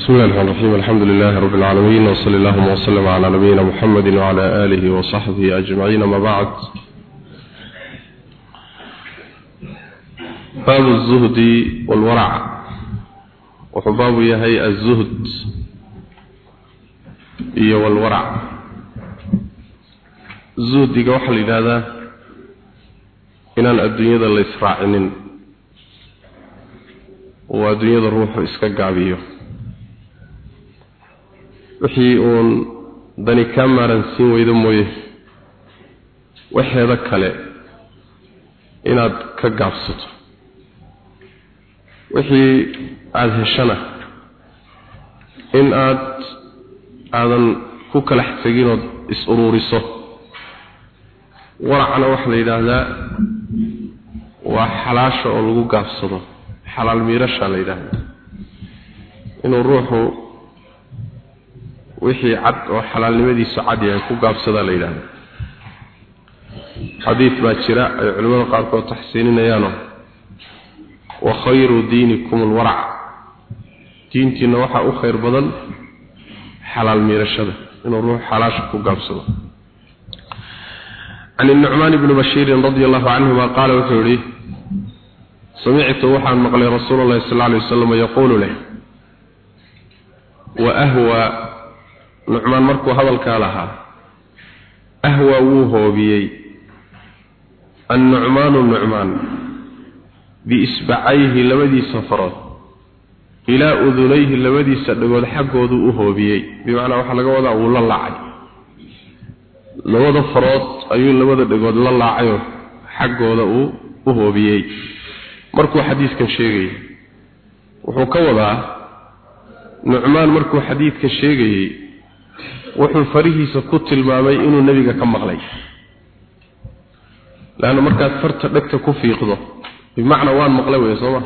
بسم الله الرحمن الرحيم. الحمد لله رب العالمين وصلى الله وسلم على نبينا محمد وعلى آله وصحبه أجمعين. ما بعد باب الزهد والورع. وحباب يهي الزهد إيه والورع. الزهد يقوح لهذا إن الدنيا اللي إسراعنين والدنيا الروح إسكاقابيه wixii uun dani kaa maaransiin weydo mooye. Waxeeda kale inaad ka gaabsato. Wixii aada heshana in aad aadan ku kala teginood is-uruuriso waracna waxaa la yidhaahdaa waa xalaasha oo lagu gaabsado. Xalaal miirashaa la yidhaahdaa. Inuu ruuxu wixii cad oo xalaalnimadiisu cad yahay ku gaabsada la yidhaahdo xadiid baa jira ay culimmada qaarkood taxsiininayaano wa khayru diinikum alwarac. Diintiinna waxaa u khayr badan xalaal miirashada inuu ruux xalaasha ku gaabsado. Can innucmaan ibni bashiirin radia allahu canhuma qaala wuxuu yihi samictu waxaan maqlay rasuulu llahi sal lla alay wasalam yaquulu leh nucmaan markuu hadalkaa lahaa ahwaa wuu hoobiyey. Annucmaanu nucmaan biisbacayhi labadiisa farood ilaa udunayhi labadiisa dhagood xaggooduu u hoobiyey. Bimacnaa waxaa laga wadaa wuu la laacay. Labada farood ayuu labada dhagood la laacayoo xaggooda uu u hoobiyey. Markuu xadiidkan sheegayay wuxuu ka wadaa nucmaan markuu xadiidka sheegayey wuxuu farihiisa ku tilmaamay inuu nebiga ka maqlay. Laanna markaad farta dhegta ku fiiqdo bimacnaa waan maqlay wey sooma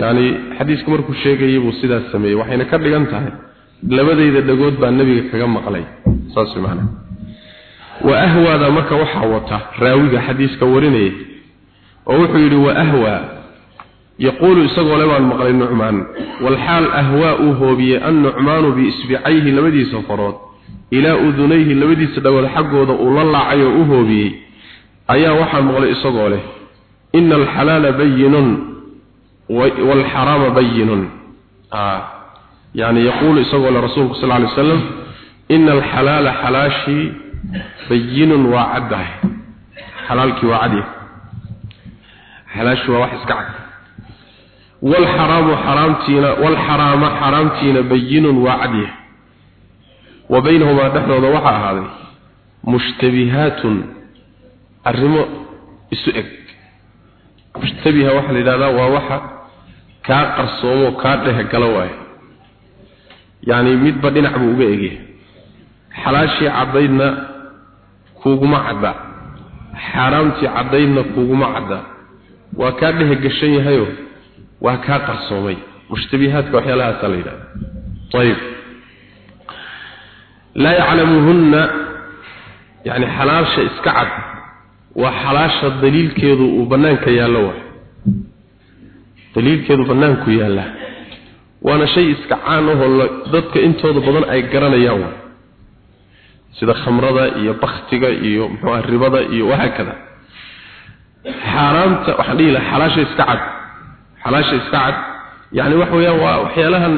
yacni xadiiska markuu sheegayay buu sidaas sameeyey waxayna ka dhigan tahay labadayda dhagood baa nebiga kaga maqlay. Saas macnaa. Wa ahwaada marka waxaa wata raawiga xadiiska warinayay oo wuxuu yidhi wa ahwaa yaquulu isagoo le baan maqlay nucmaan walxaal ahwaa uu hoobiyey annucmaanu biisbicayhi labadiisa farood ilaa udunayhi labadiisa dhagood xaggooda uu la laacay oo u hoobiyey ayaa waxaan maqlay isagoo leh ina alxalaala bayinun waalxaraama bayinun yani yaquulu isagoo leh rasuulku sal lay waslam ina alxalaala xalaashii bayinun waa caddahay xalaalkii waa cadyahay xalaashii waa wax iska cad والحرام حرامتينا والحرام حرامتينا بين وعديه وبينهما دحدود وحا هذا مشتبهات الرمو اسئك مشتبهه وحا لهذا ووحا كا قرصومو كا ده غلواي يعني ميد بدينع بو uga ege xalaashi cadaydna kuuguma cada xaraamti cadaydna kuuguma cada waa ka dhehe gashan yahayo waa kaa qarsoomay. Mushtabihaadka waxyaalahaasa la yidhahda ayib. Laa yaclamuhunna yani xalaasha iska cad waa xalaasha daliilkeedu uu bannaanka yaallo waay daliilkeedu bannaanku yaalla. Waana shay iska caan ahoo dadka intooda badan ay garanayaan waay sida khamrada iyo baktiga iyo muxuu ah ribada iyo wahaakada xaaraamta waxaan dhihi laha xalaasha iska cad xalaasha iska cad yani waxa weeyaan waa waxyaalahan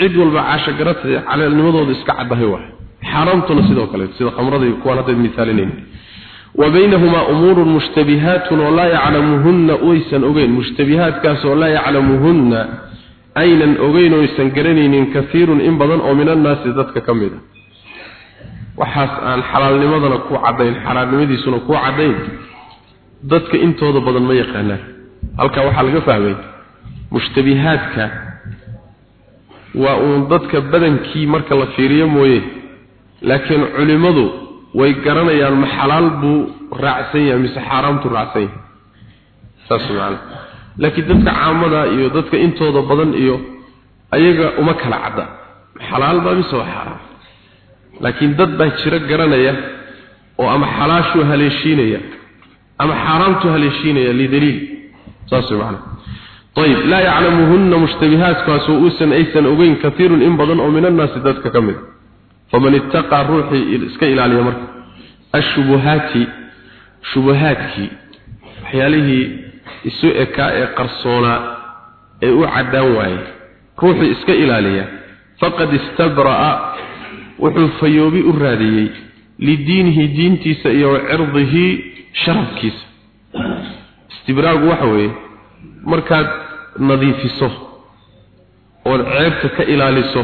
cid walba caasha garatay calaalnimadooda iska caddahay waay. Xaaraamtuna sidoo kale sida khamrada iyo kuwaan haddayd misaalinayn wa baynahumaa umuurun mushtabihaatun oo laa yaclamuhunna oysan ogeyn. Mushtabihaadkaas oo laa yaclamuhunna aynan ogeyn oysan garanaynin kaiirun in badan oo min annaasi dadka ka mid a waxaas aan xalaalnimadana ku caddayn xalaalnimadiisuna ku caddayn dadka intooda badan ma yaqaanaan. Halkaa waxaa laga fahmay mushtabihaadka waa uun dadka badankii marka la fiiriyo mooye laakiin culimmadu way garanayaan ma xalaal buu raacsan yahay mise xaaraamtu raacsan yahay. Saas macana laakiin dadka caamada iyo dadka intooda badan iyo ayaga uma kala cadda. Xalaal baa mise waa xaaraam? Laakiin dad baa jiro garanaya oo ama xalaashuu haleeshiinaya ama xaaraamtuu haleeshiinaya lidaliil saas macana ayib laa yaclamuhunna mushtabihaadkaasoo uusan aysan ogeyn kaiirun in badan oo min annaasi dadka ka mid. Faman ittaqaa ruuxii iska ilaaliya marka. Ashubuhaati shubuhaadkii waxyaalihii isu ekaa ee qarsoonaa ee u caddaan waayey ruuxii iska ilaaliya faqad istabra'a wuxuu fayoobi u raadiyey lidiinihi diintiisa iyo wacirdihi sharafkiisa. Istibraagu waxa weeye markaad nadiifiso ood ceebta ka ilaaliso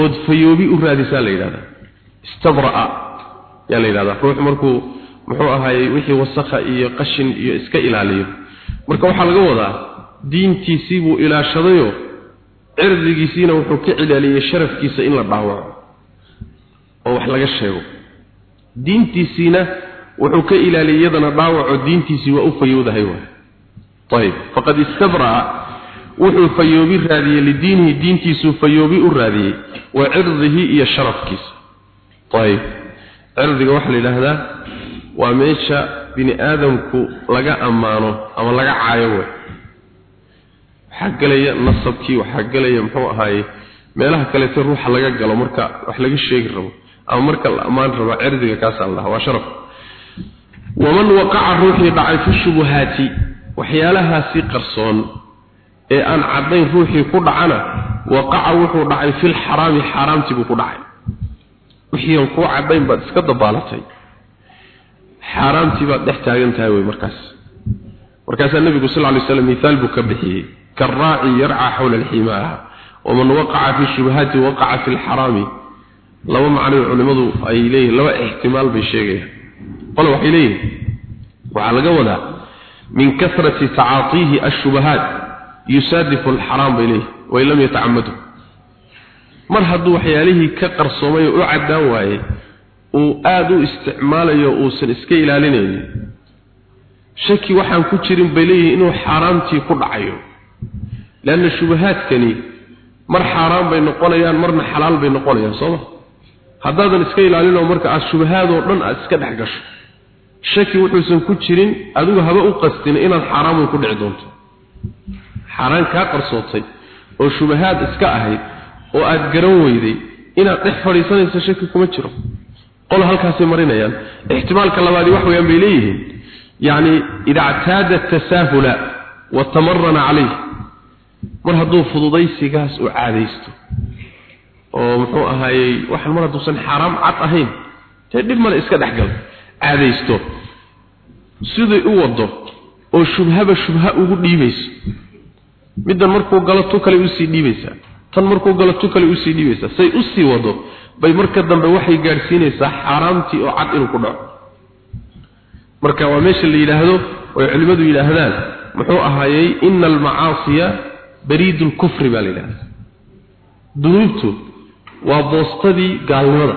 ood fayoobi u raadisaa la yidhahdaa. Istabra'a yaa la yidhahdaa. Ruux markuu muxuu ahaayey wixii wasakha iyo qashin iyo iska ilaaliyo. Marka waxaa laga wadaa diintiisii buu ilaashadayoo cirdigiisiina wuxuu ka ilaaliyey sharafkiisa in la dhaawaco oo wax laga sheego. Diintiisiina wuxuu ka ilaaliyey iyadana dhaawaco diintiisii waa u fayowdahay waay ayib faqad istabra'a wuxuu fayoobi raadiyey lidiinihi diintiisuu fayoobi u raadiyey wa cirdihi iyo sharafkiisa. Ayib cirdiga waxaa la yidhaahdaa waa meesha bini aadamku laga ammaano ama laga caayo way. Waxaa gelaya nasabkii waxaa gelaya muxuu ahaaye meelaha kaleeto ruuxa laga galo marka wax laga sheegi rabo ama marka la ammaan rabo cirdiga kaasaa la dhahaa waa waxyaalahaasi qarsoon ee aan cadayn ruuxii ku dhacana waqaca wuxuu dhacay fil xaraami xaraamtii buu ku dhacay. Wixii aan ku cadayn baad iska dabaalatay. Xaraamtii baad dhex taagan tahay wey markaas. Markaasaa nebigu sal ly slam miaal buu ka bixiyey. Karaaci yarcaa xawla alximaa waman waqaca fi shubhaati waqaca fi lxaraami laba macnoy culimmadu ay leeyihiin laba ixtimaal bay sheegayaan. Qole waxay leeyihiin waxaa laga wadaa من كثرة تعاطيه الشبهات يسادف الحرام إليه وإن لم يتعمده mar hadduu waxyaalihii ka qarsoomay oo u caddaan waaye uu aada u isticmaalayo uusan iska ilaalinaynin shaki waxaan ku jirin bay leeyihin inuu xaaraamtii ku dhacayo leanna shubahaadkani mar xaaraan bay noqonayaan marna xalaal bay noqonayaan sooma shaki wuxuusan ku jirin adigu haba u qastin inaad xaaraamun ku dhici doonto. Xaaraan kaa qarsootay oo shubahaad iska ahayd oo aad garan weyday inaad dhex fadhiisanayso shaki kuma jiro. Qol halkaasay marinayaan. Ixtimaalka labaadi wax weeyaan bay leeyihiin. Yacni ida ctaada tasaahula wa tamarana calayh mar hadduu fududaysigaas u caadaysto oo muxuu ahaayey waxaan mar hadduusan xaaraam cad ahayn dee dhib male iska dhexgal caadaysto siday u wado oo shubhaba shubha ugu dhiibayso. Middan markuu galo tu kale u sii dhiibaysaa tan markuu galo tu kale u sii dhiibaysaa say u sii wado bay marka dambe waxay gaadhsiinaysaa xaaraamtii oo cad inuu ku dhaco. Marka waa meesha la yidhaahdo oy culimmadu yidhaahdaan muxuu ahaayey ina almacaasiya bariid lkufri baa la yidhahda dunuubtu waa boostadii gaalnimada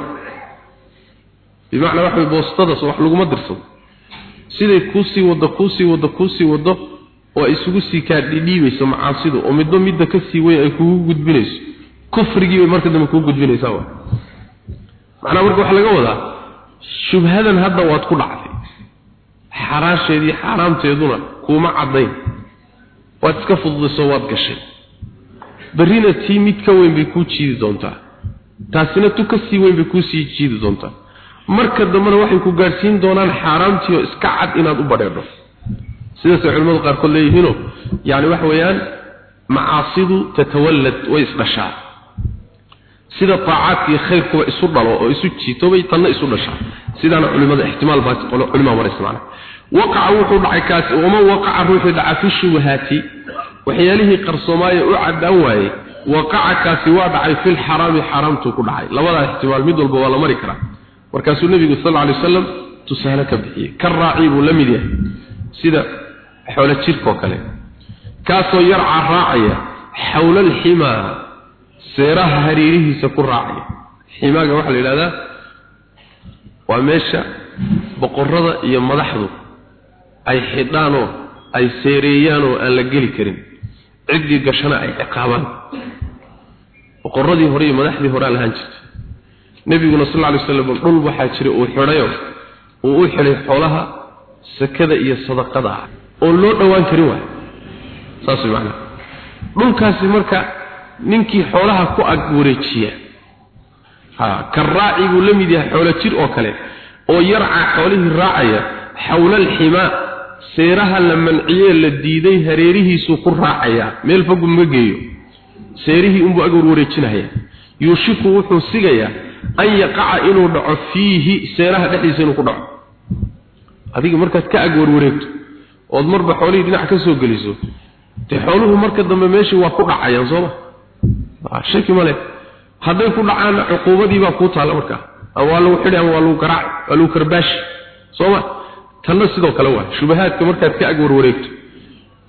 bimacnaa waxa boostadaas wax laguma dirsado siday kuusii waddo kuusii waddo kuusii waddo oo isugu sii kaadhidhiibayso macaasidu oo midba midda ka sii weyn ay kugu gudbinayso. Kufrigii bay marka dambe kugu gudbinaysaa wa marka waxaa laga wadaa shubhadan hadda waad ku dhacday. Xaraasheedii xaaraamteeduna kuuma caddayn. Waad iska fududayso waad gashay. Berrina tii mid ka weyn bay kuu jiidi doontaa. Taasina tu ka sii weyn bay kuu sii jiidi doontaa marka dambena waxay ku gaadhsiin doonaan xaaraamtii oo iska cad inaad u badheedho sidaasay culimmadu qaarkood leeyihiinoo yacni waxa weeyaan macaasidu tatawallad way isdhashaa sida taacaadkii khayrkuba isu dhalo oo isu jiito bay tanna isu dhashaa. Sidaana culimada ixtimaal baa culimaa maraysa macnaha waqaca wuxuu dhacay kaasi waman waqaca ruuxuu dhaca fi shubahaati. Waxyaalihii qarsoomaaye u caddaan waayey waqaca kaasi waa dhacay fil xaraami xaaraamtuu ku dhacay. Labadaa ixtimaal mid walba waa la mari karaa markaasuu nebigu sal alay wasalam tusaale ka bixiyey ka raaci buu la mid yahay sida xoolo jirkoo kale. Kaasoo yarca raacaya xawla alximaa seeraha hariirihiisa ku raacaya. Ximaaga waxaa la yidhahdaa waa meesha boqorada iyo madaxdu ay xidhaanoo ay seereeyaanoo aan la geli karin. Ciddii gashana ay ciqaabaan. Boqoradii hore iyo madaxdii horea lahaan jirta nebiguna sal ly slam dhul waxaa jira uu xidhayo uu u xidhay xoolaha sakada iyo sadaqada. Ah oo loo dhowaan karin waay. Saas macna dhulkaasi marka ninkii xoolaha ku ag wareejiya ha karaaci buu la mid yahay xoolo jir oo kale oo yarca xoolihii raacaya xawla alximaa seeraha la manciyee la diiday hareerihiisuu ku raacaya. Meel fogu ma geeyo. Seerihii unbuu ag warwareejinaya. Yuushiku wuxuu sigayaa an yaqaca inuu dhaco fiihi seeraha dhexdiisa inuu ku dhaco. Adiga markaad ka ag warwareegto ood marba xoolihii dhinac ka soo geliso dee xooluhu marka dambe meeshii waa ku dhacayaan sooma shaki male hadday ku dhacaanna cuquubadii baa kuu taalla markaa ama waa lagu xidhi ama waa lagu garaaci waa lagu karbaashi sooma tanna sidoo kale waa shubahaadka markaad ka ag warwareegto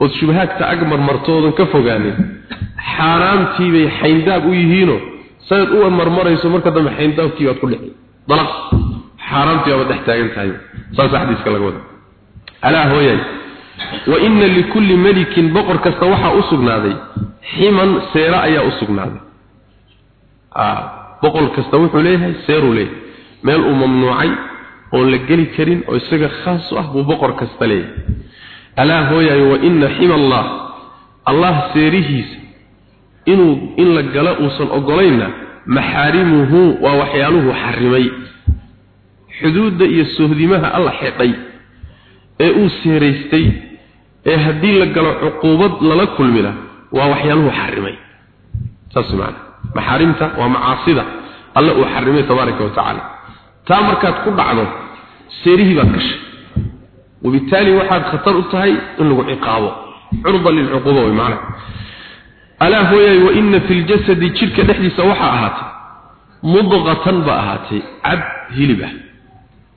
ood shubahaadka ag marmarto ka fogaanin xaaraamtii bay xayndaab u yihiinoo sanad u marmarayso marka dambe xayndaabkii baad ku dhici dalaq. Xaaraamtii baad dhex taagan tahay. Saas xadiiska laga wada. Alaa hooyay wa inna likulli malikin boqor kasta waxaa u sugnaaday. Ximan seera ayaa u sugnaaday. Boqol kasta wuxuu leeyahay seeruu leeyahay. Meel uu mamnuucay oon la geli karin oo isaga khaas u ah buu boqor kasta leeyahay. Alaa hooyayo wa inna xima allah allah seerihiisa inuu in la galo uusan ogolayna maxaarimuhu waa waxyaaluhu xarimay. Xuduudda iyo sohdimaha alla xidhay ee uu seeraystay ee haddii la galo cuquubad lala kulmina waa waxyaaluhu xarimay. Saas macana maxaarimta waa macaasida alla uu xarimay tabaaraka wa tacaala. Taa markaad ku dhacdo seerihii baad gashay wabittaali waxaad khatar u tahay in lagu ciqaabo. Curda lilcuquuba way macnaha alaa hooyay wa inna fi jasadi jirka dhexdiisa waxaa ahaatay mudqatan ba ahaatay cab hilibah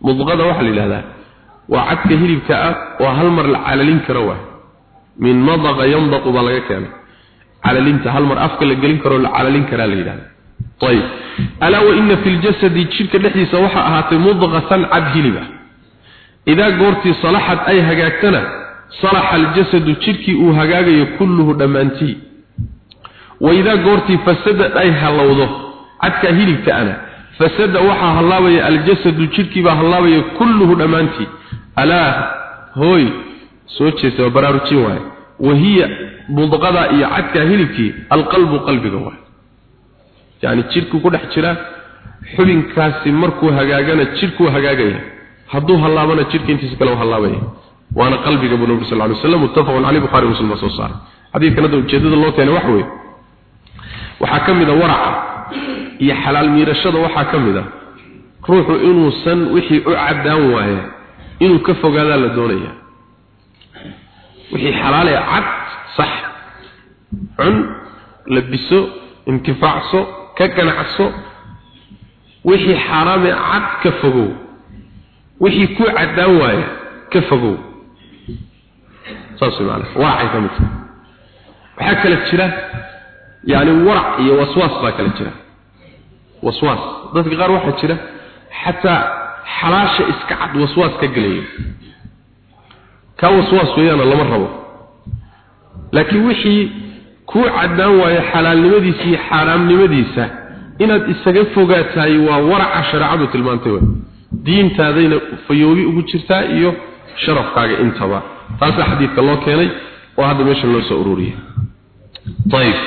mudqada waxaa la yidhahdaa waa cabka hilibka ah oo hal mar la calalin karo waay. Min madaqa yandaqu baa laga keenay. Calalinta hal mar afka la gelin karo la calalin karaa la yidhahdaa. Ayib alaa wa inna fi jasadi jirka dhexdiisa waxa ahaatay mudqatan cab hilibah idaa goortii salaxad ay hagaagtana salaxa aljasadu jidhkii uu hagaagayo kulluhu dhammaantii wa idaa goortii fasadad ay hallowdo cadka hilibka ana fasada waxaa hallaabaya aljasadu jirkii baa hallaabaya kulluhu dhammaantii alaa hooy soo jeesta waa baraarujin waaye wahiya mudqada iyo cadka hilibkii alqalbu qalbiga waaye yacni jirku ku dhex jira xubinkaasi markuu hagaagana jirkuu hagaagaya hadduu hallaabana jirka intiisa kale hallaabaya waana qalbiga buu nabi sallallahu alayhi wasallam muttafaqun alayhi bukhari muslim soo saar xadiidkan hadda ujeedada loo keenay waxa weeye waxaa ka mid a waraca iyo xalaal miirashada waxaa ka mid a. Ruuxu inuusan wixii u cadaan waaye inuu ka fogaadaa la doonaya. Wixii xalaal ee cad sax cun labiso intifaacso ka ganacso wixii xaraam ee cad ka fogow. Wixii ku cadaan waaya ka fogow. Saas macna waracay ka mid waxaa kala jira yani warac iyo waswaas baa kala jira waswaas dadka qaar waxaa jira xataa xalaasha iska cad waswaas ka gelayo ka waswaas weeyaana lama rabo laakiin wixii ku cadaan waayo xalaalnimadiisa iyo xaaraamnimadiisa inaad isaga fogaatahay waa waraca shareecadu tilmaantay wey diintaadayna fayoobi ugu jirtaa iyo sharafkaaga intaba taasa xadiidka loo keenay oo hadda meesha loo soo ururiyay ayib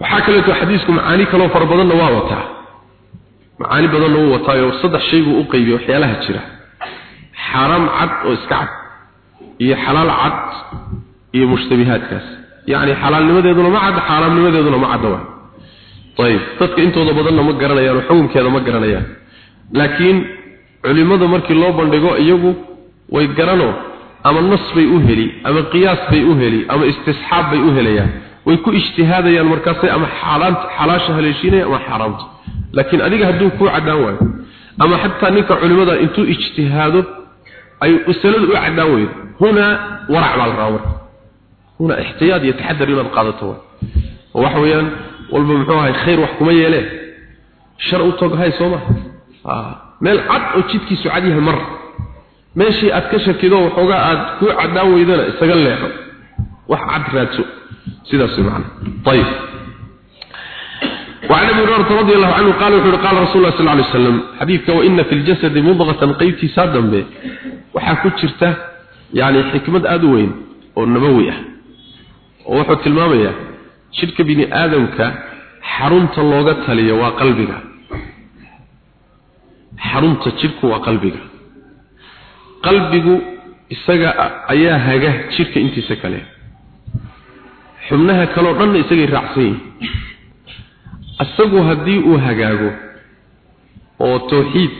waxaa kaleeto xadiisku macaani kaloo fara badanna waa wataa. Macaani badanna wuu wataayo saddex shay buu u qaybiyey waxyaalaha jira. Xaaraam cad oo iska cad iyo xalaal cad iyo mushtabihaadkaas. Yacni xalaalnimadeeduna ma cadda xaaraamnimadeeduna ma cadda ayib. Dadka intooda badanna ma garanayaan oo xukunkeeda ma garanayaan. Laakiin culimada markii loo bandhigo iyagu way garanoo ama nas bay u heli ama qiyaas bay u heli ama istisxaab bay u helayaan way ku ijtihaadayaan markaasay ama xaalaanta xalaasha haleeshiinaya ama xaaraamta laakiin adiga hadduu kuu cadaan waayo ama xataa ninka culimada intuu ijtihaado ay masaladu u cadaan weydo hunaa warac baa la rabaa marka. Hunaa ixtiyaad iyo taxadar inaad qaadato waay oo waxa walba muxuu ahay khayr wax kuma yeelee. Shar u tog hay soo ma? Meel cad oo jidkiisu cad yahay mar. Meeshii aad ka shakido waxoogaa aad ku cadaan weydana isaga leexo wax cad raadso sidaas macna ayib وعن ابي هريره رضي الله عنه قال وحده قال رسول الله صلى الله عليه وسلم حديثك وان في الجسد مضغه قيبتي سادن به waxa ku jirta yaani xikmad aad u weyn oo nabawi ah oo wuxuu tilmaamayaa jidhka bini aadamka xarunta looga taliyo waa qalbiga xarunta jidhku waa qalbiga qalbigu isaga ayaa haga jidhka intiisa kale xubnaha kaleo dhanna isagay raacsan yihiin isagu haddii uu hagaago oo tawxiid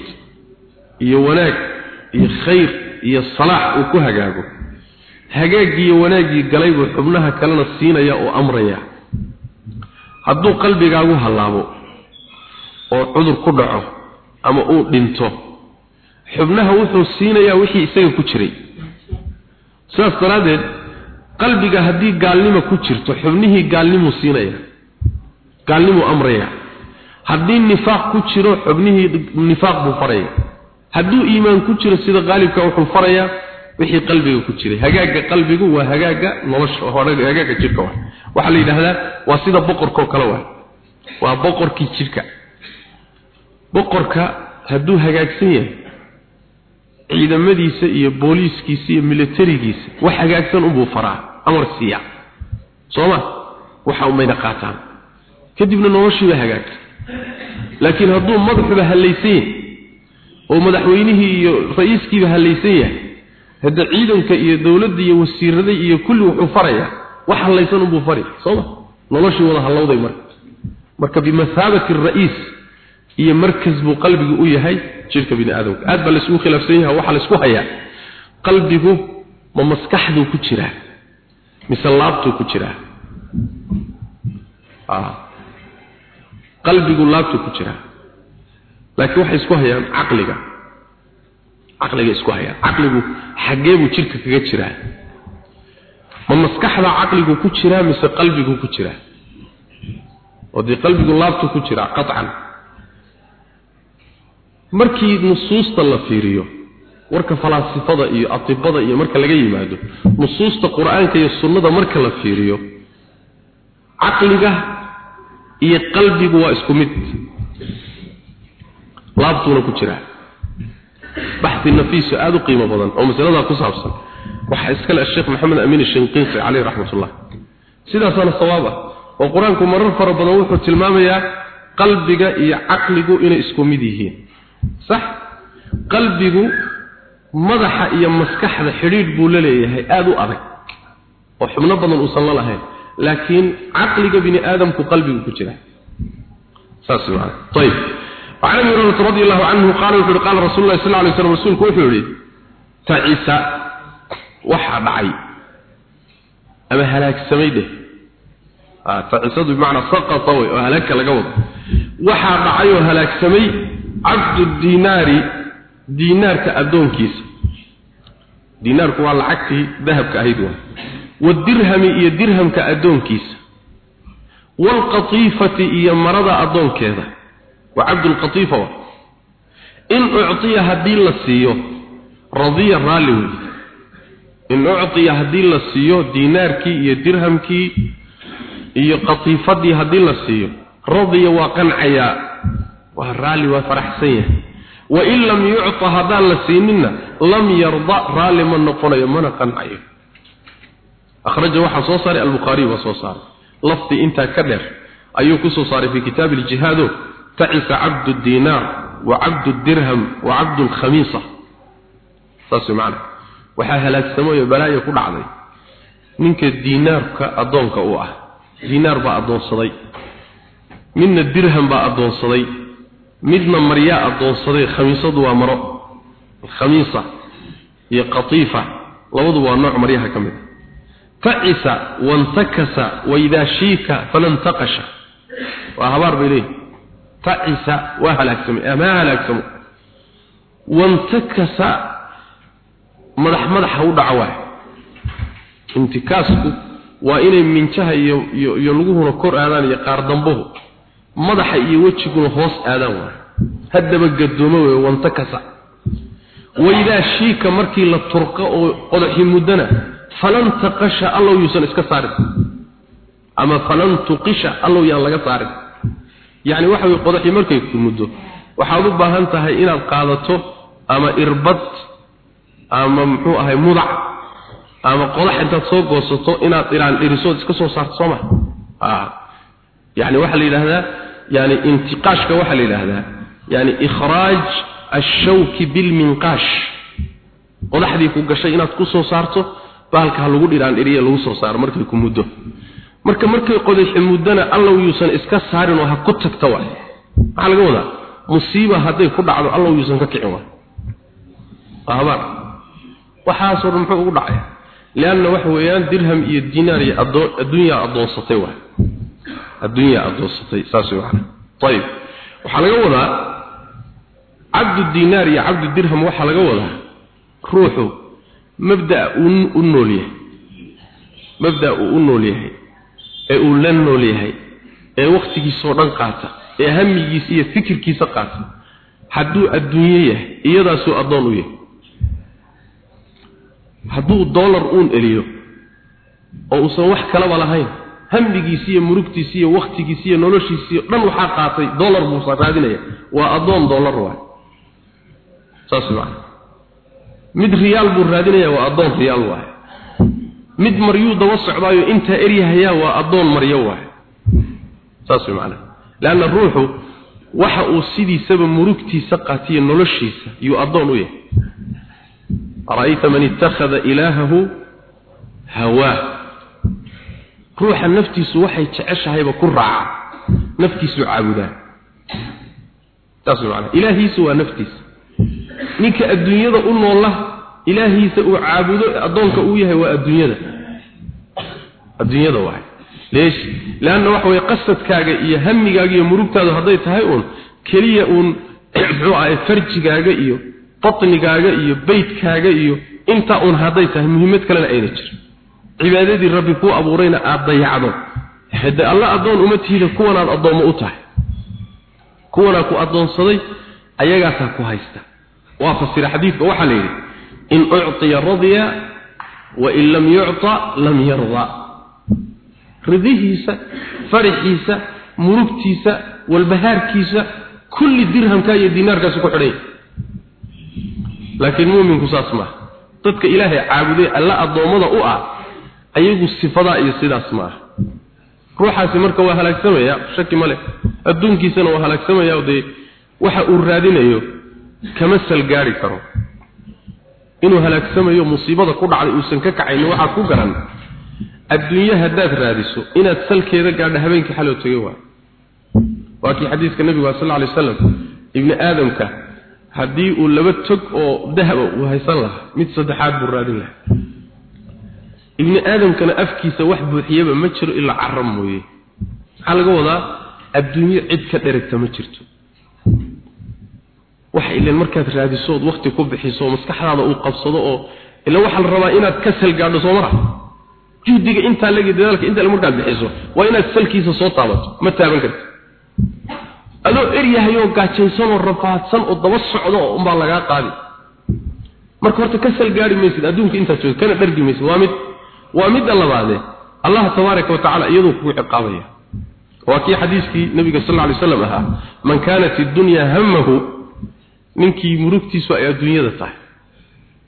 iyo wanaag iyo khayr iyo salaax uu ku hagaago hagaaggii iyo wanaaggii galay buu xubnaha kalena siinaya oo amraya. Hadduu qalbigaagu hallaabo oo cudur ku dhaco ama uu dhinto xubnaha wuxuu siinayaa wixii isaga ku jiray. Sidaas daraaddeed qalbiga haddii gaalnimo ku jirto xubnihii gaalnimuu siinaya gaalnimuu amraya. Haddii nifaaq ku jiro xubnihii nifaaq buu faraya. Hadduu iimaan ku jiro sida qaalibka wuxuu farayaa wixii qalbiga ku jiray. Hagaaga qalbigu waa hagaaga nolosha hagaaga jidhka waa. Waxaa la yidhaahdaa waa sida boqorkoo kale waa. Waa boqorkii jidhka boqorka hadduu hagaagsan yahay ciidamadiisa iyo booliiskiisa iyo militarigiisa wax hagaagsan unbuu faraa amar siiya. Sooma waxa umayna qaataan. Kadibna noloshiiba hagaagta laakiin hadduu madaxuba hallaysan oo madaxweynihii iyo ra'iiskiiba hallaysan yahay hadda ciidanka iyo dowladda iyo wasiirada iyo kulli wuxuu farayaa. Wax hallaysan unbuu fari. Sooma noloshii wada hallowday marka. Marka bimathaabati ra'iis iyo markas buu qalbigu u yahay jidhka bini aadamka aad baa laisugu khilaafsan yahay waxaa la isku hayaa. Qalbigu ma maskaxduu ku jiraa mise laabtuu ku jiraa qalbigu laabtuu ku jiraa laakiin waxay isku hayaan caqliga. Caqliga isku hayaan. Caqligu xaggee buu jidhka kaga jiraa ma maskaxda caqligu ku jiraa mise qalbigu ku jiraa oo dee qalbigu laabtuu ku jiraa qaطcan markii nusuusta la fiiriyo warka falaasifada iyo atibada iyo marka laga yimaado nusuusta qur'aanka iyo sunnada marka la fiiriyo caqliga iyo qalbigu waa isku mid. Laabtuuna ku jiraa baxi nafiisu aada u qiimo badan oo masaladaa ku saabsan. Waxaa iskale sheekh maxamed amiin shinqiisi caleyh raxmatullah. Sidaasaana sawaab ah. Oo qur'aanku marar fara badan wuxuu tilmaamayaa qalbiga iyo caqligu inay isku mid yihiin. Sax. Qalbigu madaxa iyo maskaxda xidhiidh buu la leeyahay aada u adag oo xubno badan uusan la lahayn laakiin caqliga bini aadamku qalbigu ku jira saas macana ayib وعن ابي هريره رضي الله عنه قال وحده قال رسول الله صلى الله عليه وسلم رسولك وحده تعيسى وحا دعي اما هلاك سميده اه تعيسى بمعنى سقط وهلاك لغا ودا وحا دعي وهلاك سمي عبد الدينار diinaarka adoonkiisa diinaarku waa lacagtii dahabka ahayd waa. Wadirhami iyo dirhamka adoonkiisa walqatiifati iyo marada adoonkeeda wa cabdulqatiifa wa in uctiya haddii la siiyo radiya raalli wey in uctiya haddii la siiyo diinaarkii iyo dirhamkii iyo qatiifadii haddii la siiyo radiya waa qancayaa. Waa raalli waa faraxsan yahay. وإن لم يعطى هذا للسيننا لم يرضى رالي من نقول يمن قنعيا أخرجه واحد صوصاري البخاري وصوصاري لفظي انت كدر أيوك صوصاري في كتاب الجهاد تعس عبد الدينار وعبد الدرهم وعبد الخميصة صاصي معنا waxaa halaagsamay balaayo ku dhacday ninka diinaarka adoonka u ah diinaar baa adoonsaday midna dirham baa adoonsaday midna maryaa adoonsaday khamiisadu waa maro. Khamiisa iyo qatiifa labadu waa nooc maryaha ka mid ah. tacisa wantakasa waidaa shiika falantaqasha waa habaar bay leeyihi tacisa waa halaagsame ama halaagsamo. Wantakasa madax madaxa u dhaca waay intikaasku waa inay minjaha iyo iyo luguhuna kor aadaan iyo qaar dambuhu madaxa iyo wajiguna hoos aadaan waa hadaba gadoomo way wantakasa wayda shiika markii la turqo oo qodaxi mudana falan taqasha allow yuusan iska saarin. Ama falan tuqisha allow yaan laga saarin. Yani waxa way qodaxi markay ku muddo waxaad u baahan tahay inaad qaadato ama irbad ama muxuu ahay mudac ama qodax intaad soo goosato inaad iraan dhirisood iska soo saarto soo ma ah yani waxa la yiraahdaa waxa la yiraahdaa yani ikhraj ash-shawk bil minqash qodaxdii ku gashay inaad ku soo saarto baalka lagu dhiraan dhiriya lagu soo saaro markay ku muddo. Marka markay qodaxi muddana allow yuusan iska saarin oo ha ku tagto waa waxa laga wadaa? Musiiba hadday ku dhacdo allow yuusan ka kicin waa ahabar waxaasoo dhan muxuu ugu dhacaya? Leanna waxa weeyaan dirham iyo dinaar iyo adduunyaa addoonsatay waa adduunyaa addoonsatay saas waa ayib waxaa laga wadaa cabdu dinaar iyo cabdu dirham waxaa laga wadaa ruuxu mabda u nool yahay. Mabda u nool yahay ee uu la nool yahay ee wakhtigiisoo dhan qaata ee hamigiisa iyo fikirkiisa qaata hadduu adduunye yahay iyadaasuu addoon u yahay. Hadduu dollar uun eliyo oo uusan wax kalaba lahayn hamligiisi iyo murugtiisi iyo waqtigiisi iyo noloshiisi iyo dhan waxaa qaatay dollar buu raadinaya. Waa addoon dollar waa ah. saasuba mid riyaal buu raadinaya waa adoon riyaal waa ah. mid maryuu daba socdaayo intaa eryahayaa waa addoon maryo waa ah. saasuba laana ruuxu waxa uu sidiisaba murugtiisa qaatiyo noloshiisa yuu addoon u yahay. Raayta man ittakhadha ilaahahu hawaa ruuxa naftiisu waxay jeceshahayba ku raaca. Naftiisu caabudaa taas macna ilaahiisu waa naftiisa ninka adduunyada u noola ilaahiisa uu caabudo addoonka uu yahay waa adduunyada. Adduunyada waay leesh laana wax way qasadkaaga iyo hamigaaga iyo murugtaadu hadday tahay uun keliya uun muxuu ahay farjigaaga iyo batnigaaga iyo beytkaaga iyo inta uun hadday tahay muhiimad kalena ayna jiro cibaadadii rabbi kuu abuurayna aada dayacdo. Hade alla addoon uma tiida kuwanaad addoommo u tahay. Kuwanaa ku addoonsaday ayagaasaa ku haysta. Waa fasira xadiidka la yidhi in ucطiya radiya wain lam yucطa lam yarda. Ridihiisa faraxiisa murugtiisa walbahaarkiisa kulli dirhamkaa iyo dinaarkaasi ku xidhanya laakiin muuminku saas maaha. Dadka ilaahay caabuday alla addoommada u ah ayagu sifadaa iyo sidaas maaha ruuxaasi marka waa halaagsamaya shaki ma leh. Adduunkiisana waa halaagsamaya dee waxa uu raadinayo kama salgaari karo. Inuu halaagsamayo musiibada ku dhacday uusan ka kacayni waxaad ku garan adduunye haddaad raadiso inaad salkeeda gaadho habeenkii xaloo tegay waa. Waa kii xadiiska nebigu sal alay waslam ibni aadamka haddii uu laba tog oo dahaba uu haysan lahaa mid saddexaad buu raadin lahaa ibni aadamkana afkiisa wax buuxiyaba ma jiro ilaa carab mooye. Maxaa laga wadaa adduunyo cid ka dheragta ma jirto. Waxa ilan markaad raadiso ood wakti ku bixiso oo maskaxdaada uu qabsado oo ila waxaa la rabaa inaad ka salgaadho soo mara. Juhdiga intaa lagi dadaalka intaa markaad bixiso waa inaad salkiisa soo taabato ma taaban karti adoo eryahayoo gaajaysanoo rafaadsan oo daba socdo oo umbaa lagaa qaadi. Marka horta ka salgaari maysid adduunka intaad joogto kana dhargi maysid waa mid waa midda labaade allah tabaaraka wa tacaala iyadoo kugu ciqaabaya. Waa kii xadiiskii nabiga sal alay slam ahaa man kaanat iddunya hamahu ninkii murugtiisu ay adduunyada tahay.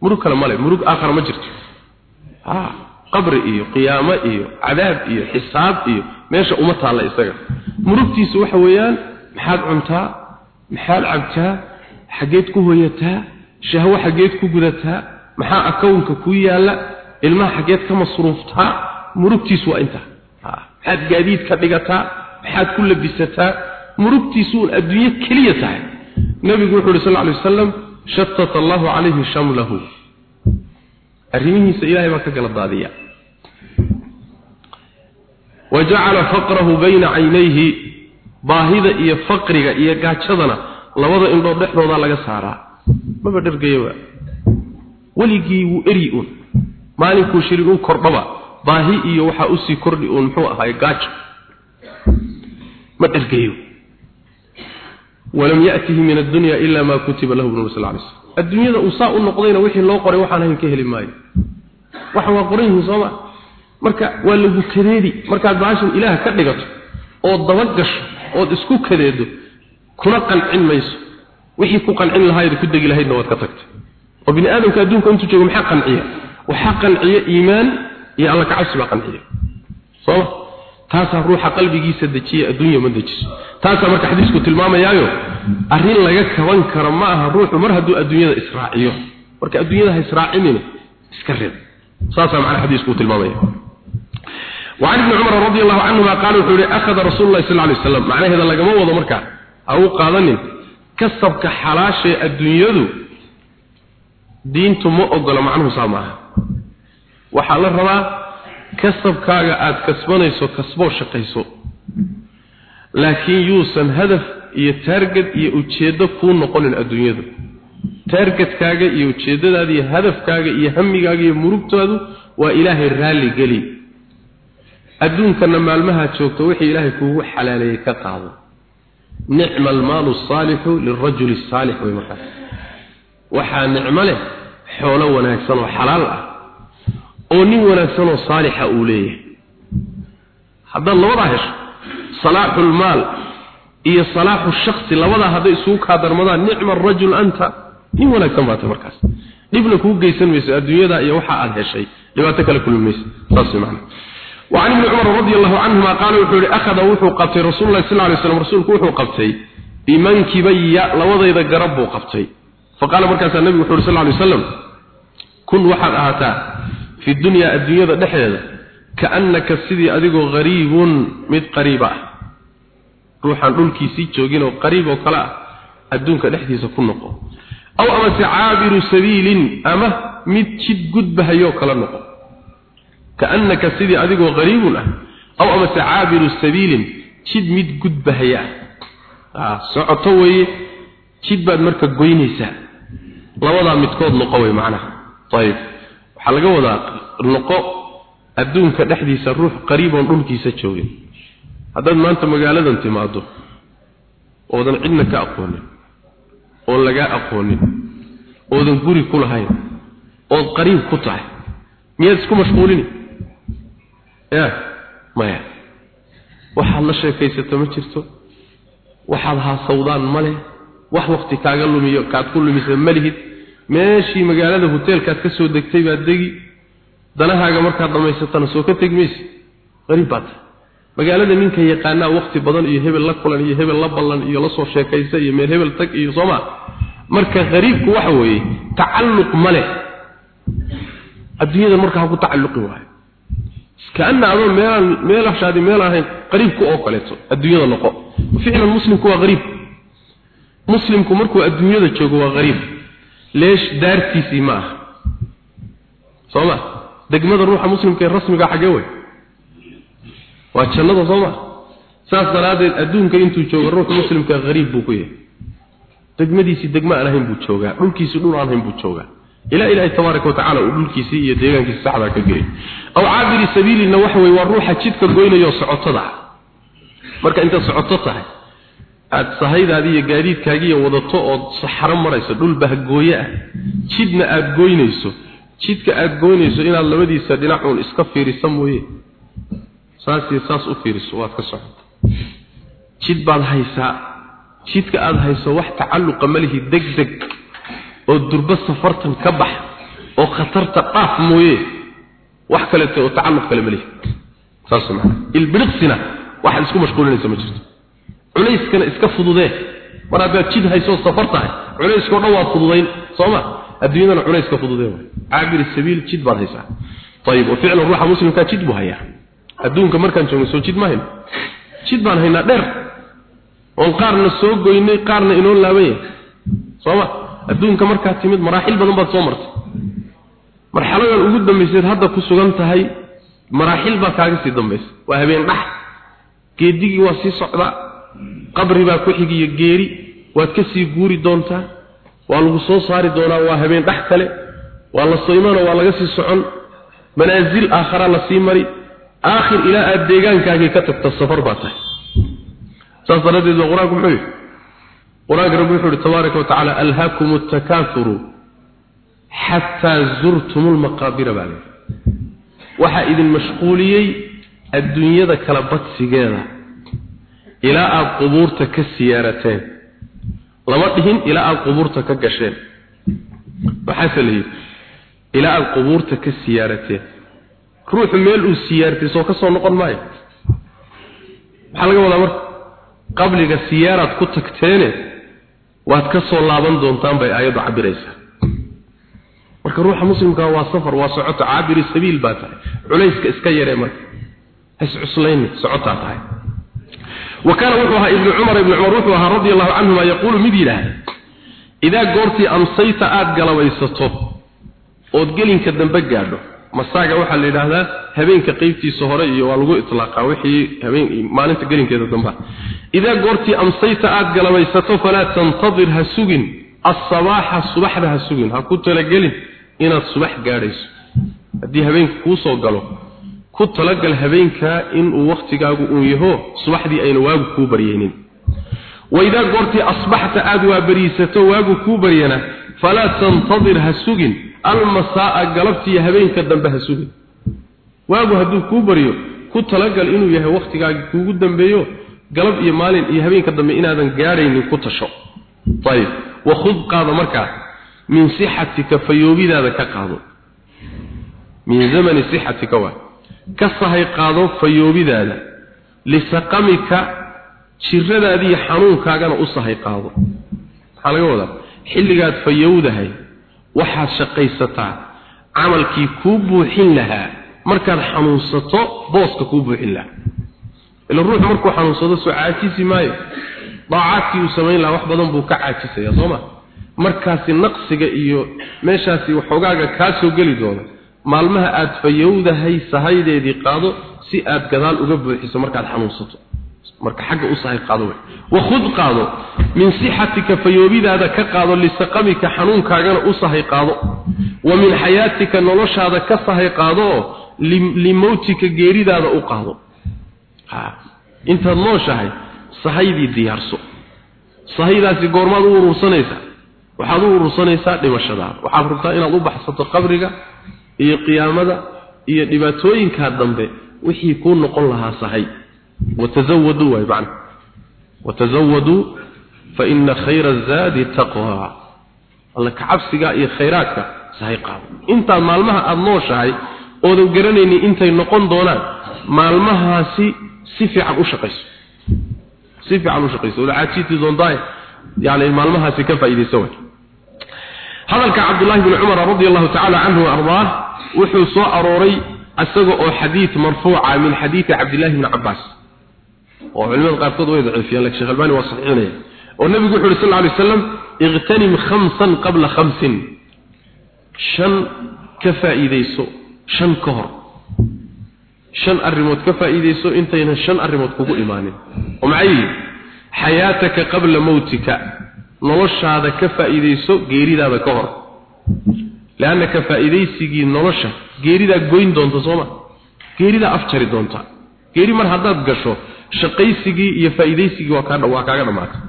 Murug kale male murug aakhara ma jirto. Qabri iyo qiyaamo iyo cadaab iyo xisaab iyo meesha uma taalla isaga. Murugtiisu waxa weeyaan maxaad cuntaa? Maxaad cabtaa? Xaggeed ku hoyataa? Shahwo xaggeed ku gudataa? Maxaa akownka ku yaalla ilmaha xaggeed ka masruuftaa murugtiisu waa intaa. Maxaad gaadiid ka dhigataa maxaad ku labisataa murugtiisu uun adduunyo keliya tahay. Nabigu wuxuu uhi sal lla alay wasalam shatata allahu calayhi shamlahu. Arrimihiisa ilahay baa ka gala daadiya. Wa jacala faqrahu bayna caynayhi baahida iyo faqriga iyo gaajadana labada indhood dhexdooda laga saaraa. Maba dhargayaba weligii wuu eri uun maalinkuu shiri u kordhaba baahi iyo waxaa u sii kordhi uun muxuu ahaay gaajo ma dhargayo walam ya'tihi min addunya ila ma kutiba lahu nabi sal alay slam adduunyada uu saa u noqdayna wixii loo qoray waxaan ahayn ka heli maayo. Waxaan waa qoran yihiin sooma marka waa lagu kadeedi. Markaad baashan ilaah ka dhigato ood daba gasho ood isku kadeedo kuna qancin mayso. Wixii ku qancin lahayd ku degi lahaydna waad ka tagtay. Oo bini aadamka adduunka intuu joogo maxaa qanciya waxaa qanciyo iimaan iyo alla kacabsi baa qanciyo sooma taasaa ruuxa qalbigiisa dejiya adduunya ma dejiso taasaa marka xadiisku tilmaamayaayo arrin laga kaban karo ma aha ruuxu mar hadduu adduunyada israaciyo marka adduunyada ha israacinin iska reeb saasaa macna xadiisku tilmaamaya وعن ابن عمر رضي الله عنهما قال وحوري أخذ رسول الله صلى الله عليه وسلم معناه هذا لقما وضا مركا أو قادن كسبك حلاشة الدنيا دين تمو أقل معنه waxaa la rabaa kasabkaaga aad kasbanayso kasboo shaqayso. Laakiin yuusan hadaf iyo taarged iyo ujeeddo kuu noqonin adduunyadu. Taargetkaaga iyo ujeeddadaada iyo hadafkaaga iyo hamigaaga iyo murugtaadu waa ilaahay raalli geli. Adduunkana maalmahaad joogto wixii ilaahay kuugu xalaaleeyey ka qaado. Nicma almaalu asaalixu lilrajuli asaalix way markaas waxaa nicmo leh xoolo wanaagsan oo xalaal ah oo nin wanaagsan oo saalixa uu leeyahay haddaad labadaa hesho salaaxul maal iyo salaaxu shakhsi labadaa hadday isugu kaadarmadaan nicma arajul anta nin wanaagsan baata markaas dhibna kuu geysan mayso adduunyada iyo waxa aad heshay dhibaato kale kulmi mayso saas macna وعن ابن عمر رضي الله عنهما قال وحوري أخذ وحو قبتي رسول الله صلى الله عليه وسلم رسولك وحو قبتي بمنكبي لوضا إذا قرب قبتي فقال مركز النبي وحوري صلى الله عليه وسلم كن وحد أهتا fi dunya adduunyada dhexdeeda kaannaka sidii adigoo qariibun mid qariiba ah. Ruuxaan dhulkiisii joogin oo qariib oo kale ah adduunka dhexdiisa ku noqo. Aw amase caabiru sabiilin ama mid jid gudbahayoo kala noqo. Kaannaka sidii adigoo qariibun ah aw amase caabiru sabiilin jid mid gudbahaya ah. ah. Socoto weeye jid baad marka goynaysaa. Labadaa midkood noqo wey macnaha. Ayib waxaa laga wadaa noqo adduunka dhexdiisa ruux qariiboon dhulkiisa joogin. Haddaad maanta magaaladan timaado oodan cidna ka aqoonin oon lagaa aqoonin oodan guri ku lahayn ood qariib ku tahay miyaad isku mashquulini? Ya maya. Waxaad la sheekaysato ma jirto? Waxaad haasawdaan ma leh? Wax wakti kaaga lumiyo kaad ku lumisa ma lihid meeshii magaalada hoteelkaad ka soo degtay baad degi. Danahaaga markaad dhammaysatana soo ka teg maysi qariib baad tahay. Magaalada ninka yaqaanaa wakti badan iyo hebel la kulan iyo hebel la ballan iyo la soo sheekaysa iyo meel hebel tag iyo sooma marka qariibku waxa weeye tacalluq ma leh. Adduunyada markaa ku tacalluqi waayo. Kaana adoo meelaan meelashaadi meel ahayn qariibku oo kaleeto adduunyada noqo. Ficlan muslimku waa qariib. Muslimku markuu adduunyada joogo waa qariib leesh daartiisii ma aha. Soo ma? Degmada ruuxa muslimka ee rasmiga xagee wey. Waa jannada soo ma? Saas daraaddeed adduunka intuu joogo ruuxa muslimka qariib buu ku yahay. Degmadiisii degmo aan ahayn buu joogaa dhulkiisii dhul aan ahayn buu joogaa. Ilaa ilaahay tabaaraka wa tacaala uu dhulkiisii iyo deegaankiisii saxdaa ka gelay aw caabiri sabiilina waxa weeye waa ruuxa jidka goynayo socotada. Marka intaad socoto tahay aada sahaydaadii iyo gaadiidkaagiiyo wadato ood saxaro marayso dhul bahgooye ah. Jidna aada goynayso. Jidka aada goynayso inaad labadiisa dhinacuun iska fiiriso mooye. Saasiyo saas u fiiriso waad ka socota. Jid baad haysaa. Jidka aada hayso wax tacalluqa malihi deg deg oo durbo safartan ka bax oo khatarta dhaaf mooye. Wax kaleeto oo tacalluq kale malihi saas macana ilbiriqsina waxaad isku mashquulinaysa ma jirto culayskana iska fududee mar haddaad jid hayso safar tahay culayskao dhan waad fududayn sooma? Adduunyadana culayska fududee waay caabiri sabiil jid baad haysaa. Ayib wa ficlan ruuxa muslimkaa jid buu hayaa. Adduunka markaan joogno soo jid ma hayno jid baan haynaa dheer. Oon qaarna soo goynay qaarna inoo laaban yahay sooma? Adduunka markaad timid maraaxil badan baad soo martay. Marxaladan ugu dambayseed hadda ku sugan tahay maraaxil baa kaaga sii dambaysa waa habeen dhax. Geedigii waa sii socdaa qabri baa ku xigiyo geeri waad ka sii guuri doontaa waa lagu soo saari doonaa waa habeen dhex kale waa la soo imaanoo waa laga sii socon manaasil aakharaa la sii mari aakhir ilaa aada deegaankaagii ka tagta safar baa tahay. Saas daraaddeed baa qur'aanku muxuu yidhi? Qur'aanka rabbi wuxuu yihi tabaaraka wa tacaala alhaakum atakaahuru xataa zurtum lmaqaabira baa leehi waxaa idin mashquuliyey adduunyada kala badsigeeda ilaa aada qubuurta ka siyaarateen lama dhihin ilaa aada qubuurta ka gasheen. Waxaase la yidhi ilaa aad qubuurta ka siyaarateen ruuxu meel uu siyaartay soo ka soo noqon maayo. Maxaa laga wadaa marka qabliga siyaaraad ku tagteene waad ka soo laaban doontaan bay aayaddu cabiraysaa marka ruuxa muslimka waa safar waa socoto caabiri sabiil baa tahay. Culayska iska yaree marka. Has cuslayni socotaa tahay cumar ibnu cumar wuxuu ahaa radia allahu canhuma yaquulu mid yidhaahda idaa goortii amsayta aada galabaysato ood gelinka dambe gaadho masaaga waxaa la yidhaahdaa habeenka qeybtiisa hore iyo waa lagu iطlaaqaa wixii habeen maalinta gelinkeeda dambe. Idaa goortii amsayta aada galabaysato falaa tantadir ha sugin asabaaxa subaxda ha sugin ha ku talagelin inaad subax gaadhayso. Haddii habeenka kuu soo galo ku talagal habeenkaa inuu wakhtigaagu uun yaho subaxdii ayna waagu kuu baryaynin. Waidaa goortii asbaxta aada waa bariisato waagu kuu baryana falaa tantadir ha sugin almasaa'a galabtiiyo habeenka dambe ha sugin. Waagu hadduu kuu baryo ku talagal inuu yahay wakhtigaagii kuugu dambeeyo galab iyo maalin iyo habeenka dambe inaadan gaadhaynin ku tasho. Ayib wakhud qaado markaa min sixatika fayoobidaada ka qaado. Min zamani sixatika waa ka sahay qaado fayoobidaada lisaqamika jiradaadiiyo xanuunkaagana u sahay qaado. Maxaa laga wadaa? Xilligaad fayowdahay waxaad shaqaysataa camalkii kuu buuxin lahaa. Markaad xanuunsato booska kuu buuxin lahaa. Ila ruuxu markuu xanuunsado soo caajisi maayo. Daacaadkii uu samayn lahaa wax badan buu ka caajisaya sooma markaasi naqsiga iyo meeshaasi waxoogaaga kaa soo geli doono maalmaha aad fayowdahay sahaydeedii qaado si aad gadaal uga buuxiso markaad xanuunsato. Marka xagga u sahay qaado way. Wakhud qaado. Min sixatika fayoobidaada ka qaado lisaqamika xanuunkaagana u sahay qaado. Wa min xayaatika noloshaada ka sahay qaado limowtika geeridaada u qaado. Intaad nooshahay sahaydii diyaarso. Sahaydaasi goormaad u urursanaysaa. Waxaad u urursanaysaa dhimashadaada waxaad rabtaa inaad u baxsato qabriga iyo qiyaamada iyo dhibaatooyinka dambe wixii kuu noqon lahaa sahay. Watazawadu way baan watazawadu fa ina khayra zadi taqwa. Alla kacabsiga iyo khayraadka sahay qaab. Inta maalmaha aad nooshahay oo garanayni intay noqon doonaan maalmahaasi si fiican u shaqeyso si fiican u shaqeyso wala caajiti yani maalmahaasi ka faa'iideyso hadalka abdullah ibn umar radiyallahu ta'ala anhu ardaa wuxuu soo arooray asaga oo xadiis marfuuca min xadiis Abdullah ibn Abbas oo culimada qaarkood way daciifiyeen laakiin Sheekh Albani waa saxiixinaya. Oo nabigu wuxuu sallallahu alayhi wasallam igtanim khamsan qabla khamsin. Shan ka faa'iideyso shan ka hor. Shan arrimood ka faa'iideyso intayna shan arrimood kugu imaanin. Oo maxay? Xayaataka qabla mawtika. Noloshaada ka faa'iideyso geeridaada ka hor laanaka faa'iideysigii nolosha geeridaa goyn doonta sooma geeridaa afjari doonta geeri mar haddaad gasho shaqaysigii iyo faa'iideysigii waa kaa waa kaaga dhamaatay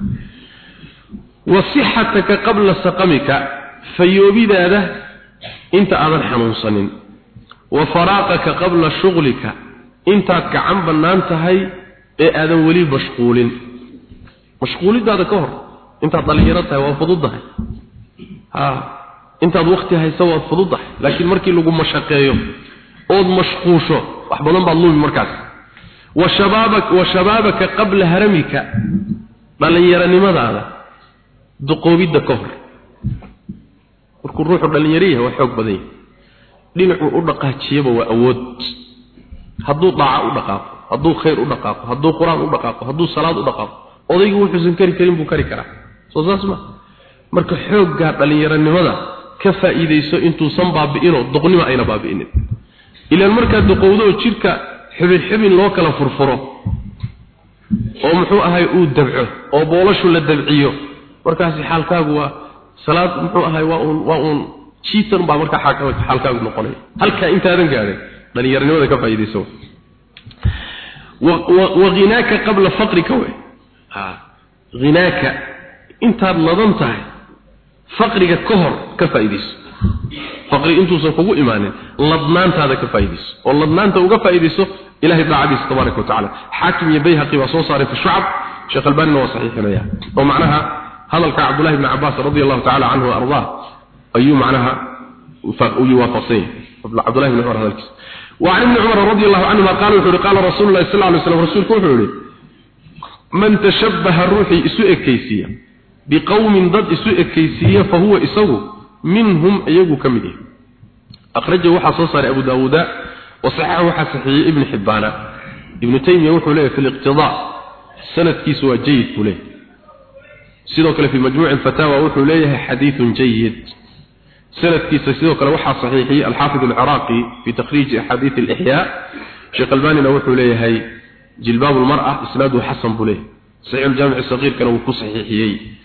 wasixataka qabla saqamika fayoobidaada inta aadan xanuunsanin wa faraaqaka qabla shuglika intaad gacan bannaan tahay ee aadan weli mashquulin mashquulidaada ka hor intaad dhalinyaro tahay waa ha intaad waqti hayso waad fududahay laakiin markii lagu mashaqeeyo ood mashquusho wax badan baad lumi markaas. Wa shabaabak wa shabaabaka qabla haramika dhalinyaronimadaada duqoobidda ka hor. Markuu ruuxu dhalinyaro yahay waa xoog badan yahay dhinacuu u dhaqaajiyaba waa awood. Hadduu daaco u dhaqaaqo hadduu khayr u dhaqaaqo hadduu qur'aan u dhaqaaqo hadduu salaad u dhaqaaqo odaygu wuxuusan kari karin buu kari karaa. Soo saas ma. Marka xooggaa dhalinyaronimada ka faa'iidayso intuusan baabi'inoo duqnimo ayna baabi'inin. Ilaan markaad duqowdo jidhka xubin xubin loo kala furfuro oo muxuu ahay uu dabco oo boolashu la dabciyo markaasi xaalkaagu waa salaad muxuu ahay waa uun waa uun jiitan baa markaa xaalkaagu noqonaya. Halkaa intaadan gaadhay dhalinyaronimada ka faa'iidayso. Wa ghinaaka qabla faqrika wey ha ghinaaka intaad ladan tahay faqriga ka hor ka faa'iidayso faqri intuusan kugu imaanin ladnaantaada ka faa'iidayso oo ladnaanta uga faa'iidayso ilahay daacadiisa tabaaraka wa tacaala xaakim iyo bayhaqi waa soo saaray fi shucab sheekh albanina waa saxiixinaya oo macnaha hadalka cabdullahi ibni cabbaas radi allahu tacala canhu wa ardaa ayuu macnaha يوافقين عبد الله بن عمر هذا الكيس وعن ابن عمر رضي الله عنهما قال وحوري قال رسول الله صلى الله عليه وسلم رسول كوحوري من تشبه biqowmin dad isu ekaysiiya fa huwa isagu minhum iyagu ka mid eh. yahay akhraja waxaa soo saaray abu daawuda wasaxaxa waxaa saxiiyey ibnu xibbaana ibnu taymiya wuxuu leeyahy fi liqtidaa sanadkiisu waa jayid buu leeyahy sidoo kale fii majmuuci alfataawa wuxuu leeyahay xadiidun jayid sanadkiisa sidoo kale waxaa saxiixiyey alxaafid alciraaqi fii takhriiji axaadiid alixyaa sheekh albanina wuxuu leeyahay jilbaab lmara isnaadu xasan buu leeyahy saxiix aljaamic wuu ku saxiixiyey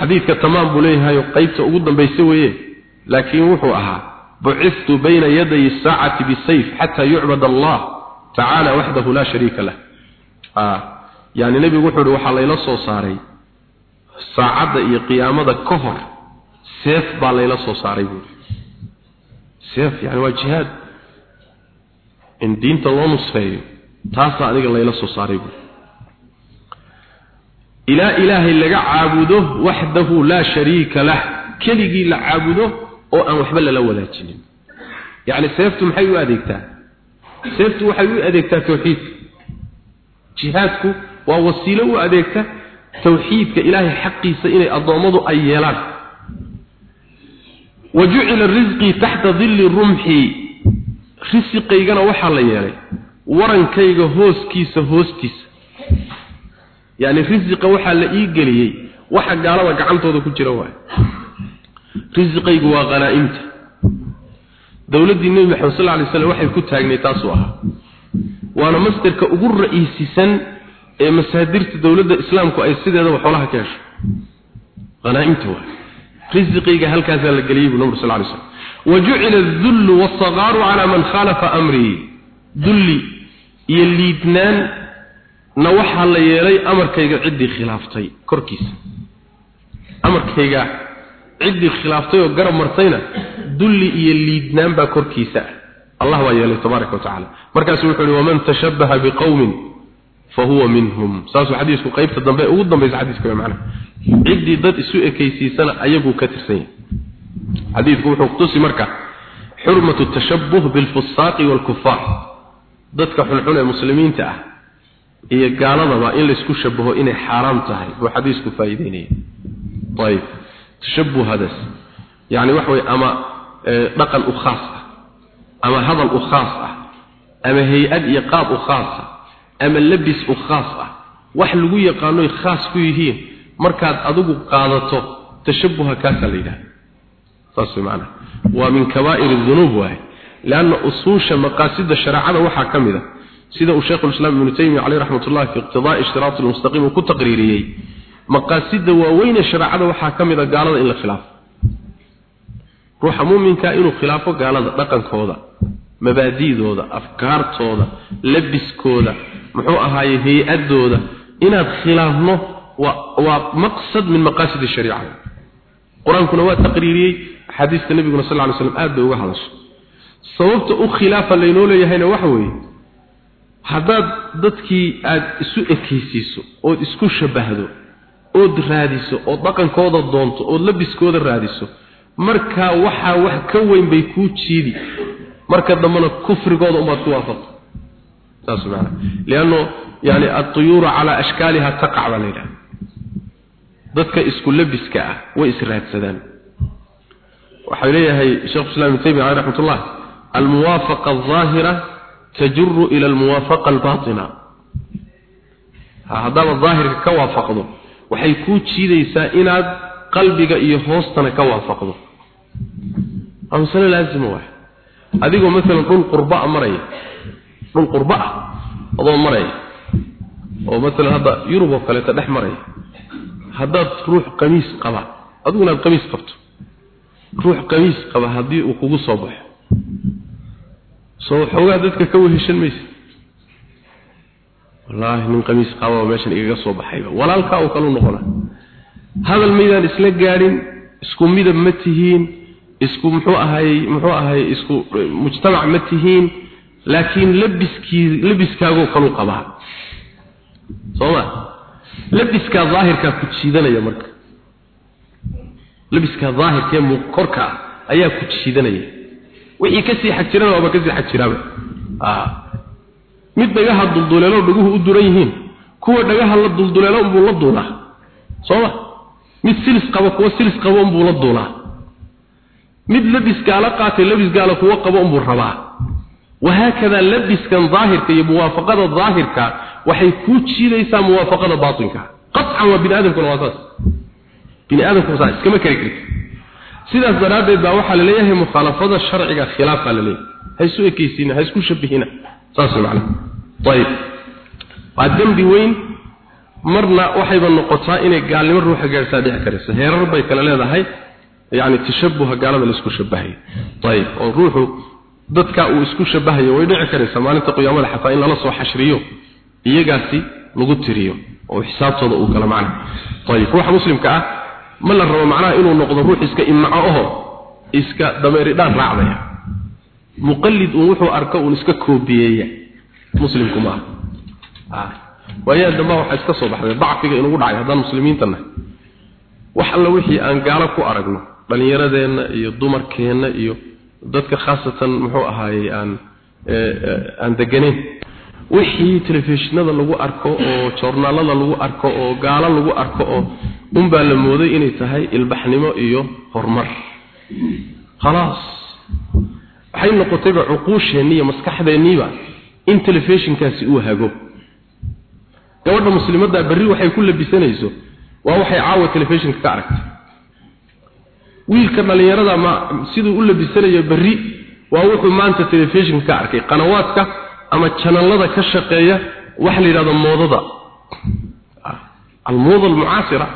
xadiidka tamaam buu leeyahay qaybta ugu dambaysa weeye laakiin wuxuu ahaa buciftu bayna yaday saacati bisayf xataa yucbad allah tacaala waxdahu laa shariika lah. Yani nebigu wuxuu ihi waxaa layla soo saaray saacadda iyo qiyaamada ka hor seef baa layla soo saaray buuri seef yani waa jihaad. In diinta loo nusfeeyo taasaa adiga layla soo saaray buuri ilaa ilaahay laga caabudo waxdahu laa shariika lah. Keligii la caabudo oo aan waxba lala wadaajinin. Yacni seeftu maxay u adeegtaa? Seeftu waxay u adeegtaa tawxiidka jihaadku waa wasiilo u adeegta tawxiidka ilaahay xaqiisa inay addoommadu ay yeelaan. Wa jucila risqii taxta dilli rumxii risiqaygana waxaa la yeelay. Warankayga hooskiisa hoostiisa yacni risiqa waxaa la ii geliyey waxa gaalada gacantooda ku jira waayo. Risiqaygu waa khanaa'imta dowladdii nebi maxamed sal alay slam waxay ku taagnay taasuu ahaa waana masderka ugu ra'iisisan ee masaadirta dowladda islaamku ay sideedaba xoolaha ka hesho. Hanaaimta waa. Risiqiga halkaasaa la geliyey buu nabur sal lay slam wajucila adullu waasagaaru calaa man khaalafa amrii dulli iyo liidnaan na waxaa la yeelay amarkayga ciddii khilaaftay korkiisa amarkayga ciddii khilaaftay oo garab martayna dulli iyo liidnaan baa korkiisa ah. Allah baa yeelay tabaaraka wa tacala markaasuu wuxuu uhi waman tashabbaha biqowmin fahuwa minhum. Saasuu xadiisku qaybta dambe ugu dambaysa xadiiska macna ciddii dad isu ekaysiisana ayaguu ka tirsan yahay. Xadiidku wuxuu kutusi marka xurmatu tashabbuh bilfusaaqi waalkufaar dadka xunxun ee muslimiinta ah iyo gaaladaba in laysku shabaho inay xaaraam tahay. Buu xadiisku faa'iideynaya ayib. Tashabuhadaas yacni waxa weye ama dhaqan u khaas ah ama hadal u khaas ah ama hay'ad iyo qaab u khaas ah ama labis u khaas ah wax lagu yaqaanoy khaas ku yihiin markaad adigu qaadato tashabuha kaasaa la yidhahda saas maana waa min kabaa'ir dunuub waaye lianna usuusha maqaasida shareecada waxaa ka mid a sida uu sheikhulislaam ibnu taymiya caleyh raxmat ullahi fi iqtidaai ishtiraati lmustaqiim uu ku taqriiriyey maqaasida waaweyne shareecada waxaa ka mid a gaalada in la khilaafo. Ruuxa muuminka inuu khilaafo gaalada dhaqankooda mabaadi'dooda afkaartooda labiskooda muxuu ahaaye hay'adooda. Inaad khilaafno waa maqsad min maqaasid shariica. Qur'aankuna waa taqriiriyey axaadiista nabiguna sal ly slam aad bay uga hadashay. Sababta u khilaafa laynoo leeyahayna waxa weeye haddaad dadkii aad isu ekaysiiso ood isku shabahdo ood raadiso ood dhaqankooda doonto ood labiskooda raadiso markaa waxaa wax ka weyn bay kuu jiidi. Marka dambena kufrigooda umaad ku waafaqto. Saas maana lianno yani altuyuuru calaa ashkaaliha taqac baa la yidhaha dadka isku labiska ah way israadsadaan waxay leeyahay sheekhu islam ibn taymiya caleyh raxmat ullah almuwaafaqa alظaahira tajuru ila almuwaafaqa albaatina haddaaba daahirka ka waafaqdo waxay kuu jiidaysaa inaad qalbiga iyo hoostana ka waafaqdo. Waa masale laazima waay. Adigoo maalan dhul qurbaa maraya dhul qurba ah adoo maraya oo maalan hadda yurub oo kaleeta dhex maraya haddaad ruux qamiis qaba adiguna qamiis qabto. Ruux qamiis qaba haddii uu kugu soo baxo soo xoogaa dadka ka weheshan maysa. Wallaahi nin qamiis qaba meeshan igaga soo baxayba walaalkaa uu kalu noqona. Hadal maydaan isla gaadhin isku midab ma tihiin isku muxuu ahaayey muxuu ahaayey isku mujtamac ma tihiin laakiin labiskii labiskaagoo kalu qabaa. Soo ma? Labiskaa daahirkaa ku jiidanaya marka. Labiskaa daahirkee korka ah ayaa ku jiidanaya wixii ka sii xag jirana waaba ka sii xag jiraaba mid dhagaha dulduleelo dhaguhu u duran yihiin kuwa dhagaha la dulduleelo unbuu la duulaa. Sooma mid silis qabo kuwa silis qabo unbuu la duulaa. Mid labis gaala qaatay labis gaala kuwa qabo unbuu rabaa. Wahaakada labiskan daahirka iyo muwaafaqada daahirka waxay ku jiidaysaa muwaafaqada baatinka. Qat'an waa bini aadamkuna waa saas. Bini aadamku saa iskama kari karti sidaas daraaddeed baa waxaa la leeyahay mukhaalafada sharciga khilaafa la leeyahay. Ha isu ekeysiina ha isku shabihina saas macna ayib waa dembi weyn. Marna waxayba noqotaa inay gaalnimo ruuxa gaadhsaa dhici karaysa heerar bay kale leedahay. Yani tashabuha gaalada la isku shabahayo ayib oo ruuxu dadka uu isku shabahayo way dhici karaysaa maalinta qiyaamada xataa in lala soo xashriyo. Iyagaasi lagu tiriyo. Oo xisaabtooda uu gala macna. Ayib ruuxa muslimka ah ma la rabo macnaha inuu noqdo ruux iska imaco oho iska dameeridhaan raacdaya. Muqallid uun wuxuu arko uun iska koobiyeeya. Muslimku maaha waayaa damba waxaa iska soo baxday dacfiga inugu dhacay haddaan muslimiinta nahay wax alla wixii aan gaalo ku aragno dhallinyaradeenna iyo dumarkeenna iyo dadka khaasatan muxuu ahaayey aan aan deganayn wixii telefishinada lagu arko oo joornaalada lagu arko oo gaalo lagu arko oo unbaa la mooday inay tahay ilbaxnimo iyo horumar. Khalaas. Waxay noqotayba cuquusheenni iyo maskaxdeenniiba in telefishinkaasi uu hago. Gabadha muslimadda berri waxay ku labisanayso waa waxay caawa telefishinka ka aragtay. Wiilka dhallinyarada ma siduu u labisanayo berri waa wuxuu maanta telefishinka ka arkay qanawaadka ama janalada ka shaqeeya waxa la yidhahdo moodada. Almooda almucaasira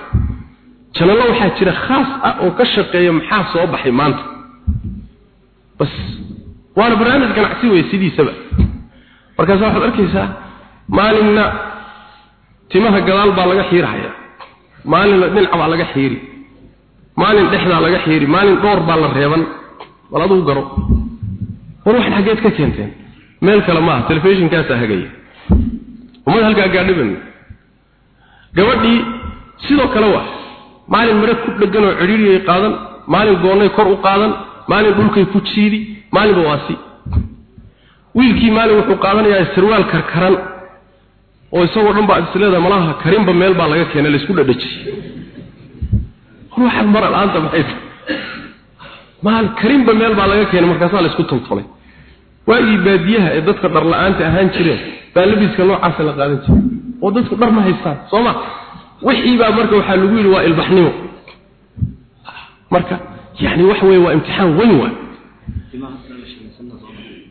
janallo waxaa jira khaas ah oo ka shaqeeya maxaa soo baxay maanta? Bas waana barnaamij ganacsi wey sidiisaba. Markaasa waxaad arkaysaa maalinna timaha gadaal baa laga xiirhayaa maalinna dhinac baa laga xiiri. Maalin dhexdaa laga xiiri. Maalin dhowr baa la reeban. Bal aduu garo. War waxan xaggeed ka keenteen meel kale maaha telefishinkaasaa hagaya. Ummad halkaa gaadhiban. Gabadhii sidoo kale waa maalin mare ku dhegan oo cidhiiriyay qaadan maalin goonnay kor u qaadan maalin dhulkay ku jiidi maalinba waasi wiilkii maalin wuxuu qaadanayaa sarwaal karkaran oo isagoo dhan baa isleeda malaha karinba meel baa laga keenay laysku dhadhajiyey. Ruuxan mar al-aanta maxay maal karinba meel baa laga keenay markaasaa laysku tultulay waagii baadiyaha ee dadka dhar la'aanta ahaan jireen baa labiska noocaasa la qaadan jiray. Oo dadku dhar ma haystaan soo ma? Wixii baa marka waxaa lagu yidhi waa ilbaxnimo. Marka yani waxa weye waa imtixaan weyn waa.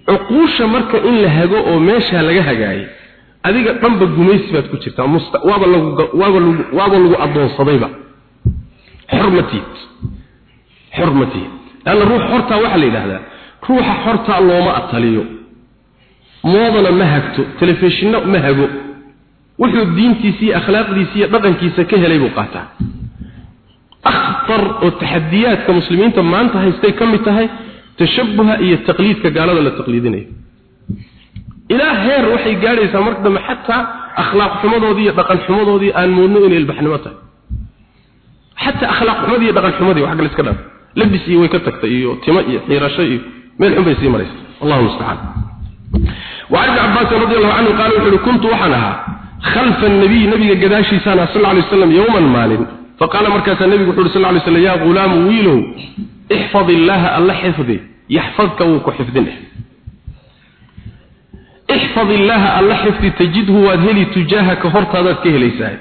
Cuquusha marka in la hago oo meeshaa laga hagaayay adiga dhanba gumaysi baad ku jirtaa waaba lagu waaba lagu adoonsadayba xurmatid xurmatid alla ruux horta waxa la yiraahdaa ruuxa horta looma ataliyo. Moodana ma hagto telefishinna ma hago. Wuxuu diintiisa iyo akhlaaqdiisa iyo dhaqankiisa ka helay buu qaataa. Akhtar oo taxadiyaadka muslimiinta maanta haystay ka mid tahay tashabuha iyo taqliidka gaalada la taqliidinayo. Ilaa heer waxay gaadhaysaa marka dambe xataa akhlaaq xumadoodii iyo dhaqan xumadoodii aan moodno inay ilbaxnimo tahay. Xataa akhlaaq xumadii iyo dhaqan xumadii wax kale iska dhaaf labis iyo way ka tagtay iyo timo iyo xiirasho iyo meel xun bay sii maraysa allahu mustacaan وعن ابن عباس رضي الله عنه قال وحده كنت وحنها خلف النبي نبي قداشي سنة صلى الله عليه وسلم يوما مال فقال مركز النبي صلى الله عليه وسلم يا غلام ويله احفظ الله الله حفظه يحفظك وكحفظنه احفظ الله الله حفظ تجده وادهلي تجاهك هرت هذا كهليساي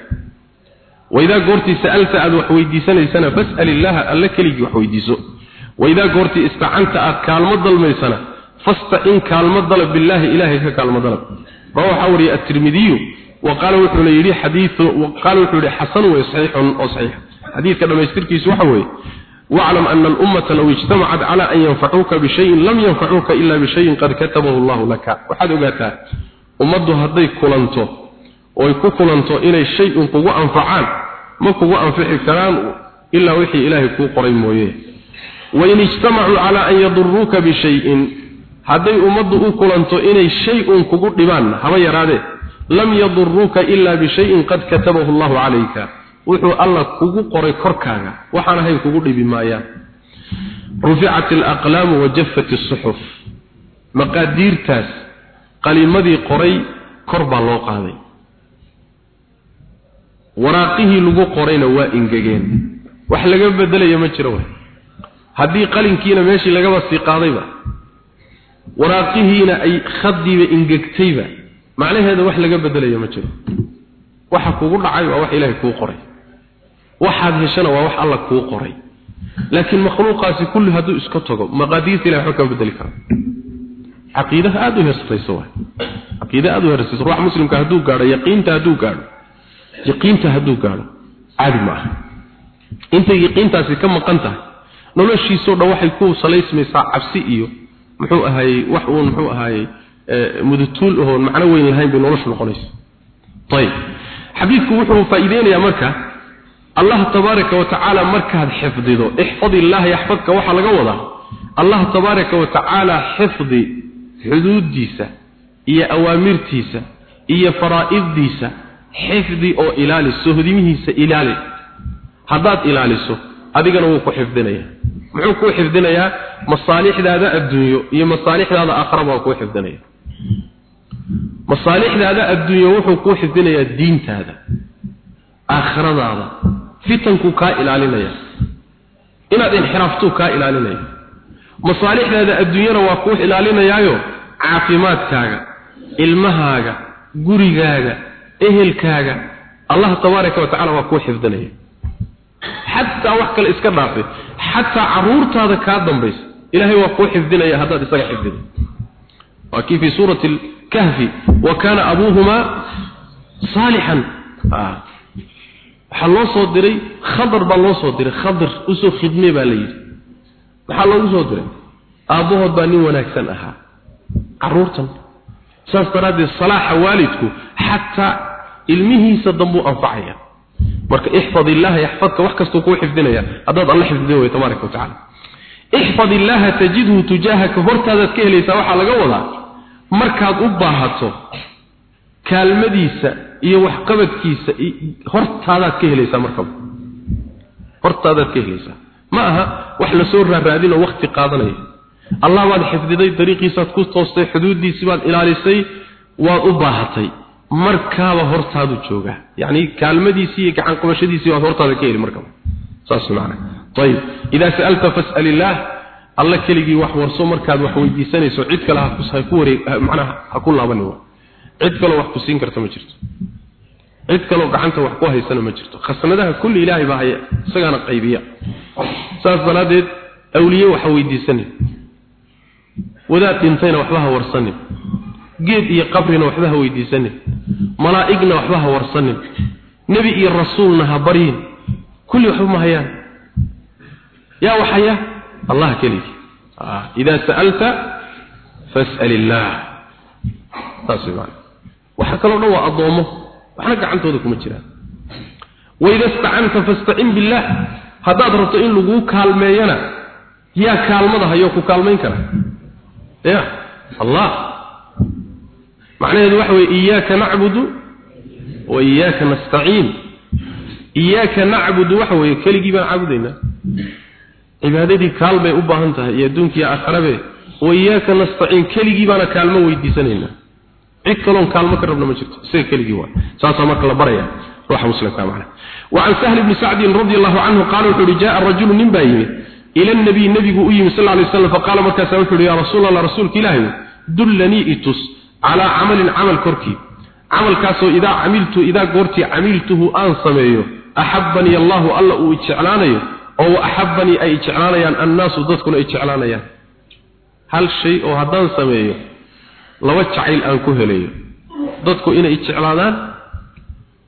وإذا قرت سألت أد وحويدي سنة سنة فاسأل الله الله كلي وحويديسو وإذا قرت استعنت أد كالمة ظلمي سنة فاستعن كالمة ظلم بالله إلهي كالمة ظلم روح حوري الترمذي وقال وحول يري حديث وقال وحول حسن وصحيح وصحيح حديث كما يستركي سوحوي واعلم أن الأمة لو اجتمعت على أن ينفعوك بشيء لم ينفعوك إلا بشيء قد كتبه الله لك وحد قالتا أمده هدي كلانتو ويكو كلانتو إلي شيء كو أنفعان ما كو أنفع كلام إلا وحي إلهي كو قرين مويه وإن اجتمعوا على أن يضروك بشيء هدي أمده كلانتو إلي شيء كو قربان هما يراده لم يضروك إلا بشيء قد كتبه الله عليك wuxuu alla kugu qoray korkaaga waxaan ahayn kugu dhibi maayaan ruficat alaqlaamu wajafat asuxuf maqaadiirtaas qalimadii qoray kor baa loo qaaday waraaqihii lagu qorayna waa ingegeen wax haddii qalinkiina meeshii lagaba sii qaadayba waraaqihiina ay khadiiba ingegtayba macnaheeda wax laga bedelayo ma jiro. Waxa kugu dhacay waa wax ilaahay kuu qoray. Waxaad heshana waa wax alla kuu qoray. Laakiin makhluuqaasi kulli hadduu iska tago maqaadiirta ilahay waxba kama bedeli kara caqiidaha aada u hersatayso waay caqiida aada u hersatayso ruuxa muslimka hadduu gaadho yaqiinta hadduu gaadho yaqiinta hadduu gaadho caadi ma aha. Intay yaqiintaasi ka maqan tahay noloshiisoo dhan waxay ku salaysmaysaa cabsi iyo muxuu ahaayey wax uun muxuu ahaayey mudutuul ahoon macno weyn lahayn bay noloshu noqonaysa ayib xadiidku wuxuu faa'iideynayaa marka allah tabaaraka wa tacaala markaad xifdido ixfad illaah yaxfadka waxaa laga wadaa. Allah tabaaraka wa tacaala xifdi xuduuddiisa iyo awaamirtiisa iyo faraa'iddiisa xifdi oo ilaali sohdimihiisa ilaali. Haddaad ilaaliso adigana wuu ku xifdinayaa muxuu kuu xifdinayaa masaalixdaada adduunyo iyo masaalixdaada aakhiraba kuu xifdinaya. Masaalixdaada adduunyo wuxuu kuu xifdinayaa diintaada aakhiradaada. Fitankuu kaa ilaalinaya. Inaad inxiraaftuu kaa ilaalinaya. Masaalixdaada adduunyana waa kuu ilaalinayaayo caafimaadkaaga ilmahaaga gurigaaga ehelkaaga. Allah tabaaraka wa tacala waa kuu xifdinaya xataa wax kale iska dhaafe xataa caruurtaada kaa dambaysa. Ilaahay waa kuu xifdinaya haddaad isaga xifdido waa kii fii suurati lkahfi wa kaana abuuhumaa saalixan waxaa loo soo diray khadar baa loo soo diray. Khadar u soo khidmee baa la yidhi. Maxaa loogu soo diray aabbahood baa nin wanaagsan ahaa. Caruurtan. Saas daraaddeed salaaxa waalidku xataa ilmihiisa dambuu anfacaya marka ixfad illaha yaxfadka wax kastuu kuu xifdinaya haddaad alla xifdin way tabaaraka watacaala ixfad illaha tajidhu tujaahaka hortaadaad ka helaysaa waxaa laga wadaa markaad u baahato kaalmadiisa iyo waxqabadkiisa hortaadaad ka helaysaa markaba hortaadaad ka helaysaa. Ma aha wax la soo raaraadin oo wakti qaadanaya. Allah baad xifdiday dariiqiisaad ku toostay xuduuddiisii baad ilaalisay waad u baahatay markaaba hortaadu joogaa yacni kaalmadiisii iyo gacan qabashadiisii waad hortaada ka heli markaba. Saas macna. Ayib idaa sa'alta fas'al illaah alla keligii wax warso markaad wax weydiisanayso cid kale ha ku wareeg macnaha ha ku laabanin wa cid kaloo wax ku siin karta ma jirto. Cid kaloo gacanta wax ku haysana ma jirto. Khasnadaha kulli ilaahay baa haya isagaana qaybiya. Saas daraaddeed awliye waxa weydiisanin. Wadaad dhintayna waxba warsanin geed iyo qabrina waxba ha weydiisanin malaa'igna waxba ha warsanin nebi iyo rasuulna ha baryin kulli waxba ma hayaan. Yaa waxaya allah keligii idaa sa'alta fas'al illaah taas maana waxa kaloo dhan waa addoomo waxna gacantooda kuma jiraan. Waida istacanta fastacin billaah haddaad rabto in laguu kaalmeeyana yaa kaalmada hayoo ku kaalmayn kara. Ya allah macnaheedu waxa weye iyaaka nacbudu wa iyaaka nastaciin iyaaka nacbudu waxa weeye keligii baan caabudaynaa cibaadadii kaalmay u baahan tahay iyo adduunkiiyo aakharabe wa iyaaka nastaciin keligii baana kaalmo weydiisanaynaa cid kaloon kaalmo ka rabna ma jirto isaga keligii waa saasaa marka la baraya ruuxa muslimka macna وعن سهل بن سعد رضي الله عنه قال وحر جاء الرجل من بايمه إلى النبي النبي أيم صلى الله عليه وسلم فقال مركز وحر يا رسول الله رسولك إلهي دلني إتس calaa camalin camal korkii camalkaasoo idaa camiltu idaa goortii camiltuhu aan sameeyo. Axabbanii allaahu alla uu ijeclaanayo oo axabbanii ay ijeclaanayaan annaasu dadkuna ay jeclaanayaan. Hal shay oo haddaan sameeyo laba jacayl aan ku helayo. Dadku inay ijeclaadaan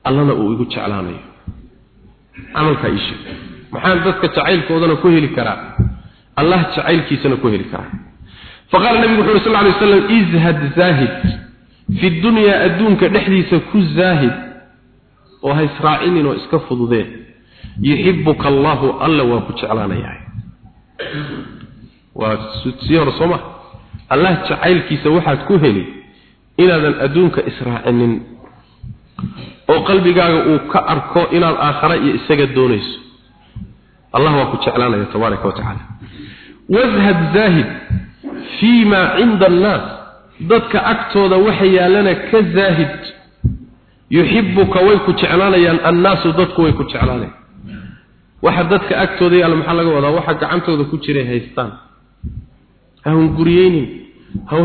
allana uu igu jeclaanayo. Camalkaa iisheeg maxaan dadka jacaylkoodana ku heli karaa? Allah jacaylkiisana ku heli karaa faqaala nabigu uri sal lay waslam izhad zaahid fi dunyaa adduunka dhexdiisa ku zaahid oo ha israacinin oo iska fududee yuxibuka allahu alla waa ku jeclaanayaa. Waa sii hore soo ma? Allah jacaylkiisa waxaad ku heli inaadan adduunka israacinin oo qalbigaaga uu ka arko inaad aakhara iyo isaga doonayso. Allah waa ku jeclaanaya tabaaraka wa washad zaahid fii maa cinda annaas dadka agtooda waxa yaalana ka zaahid. Yuxibuka way ku jeclaanayaan annaasu dadku way ku jeclaanayaan waxa dadka agtooda yaalla maxaa laga wadaa? Waxa gacantooda ku jiray haystaan. Ha hunguriyeynin ha u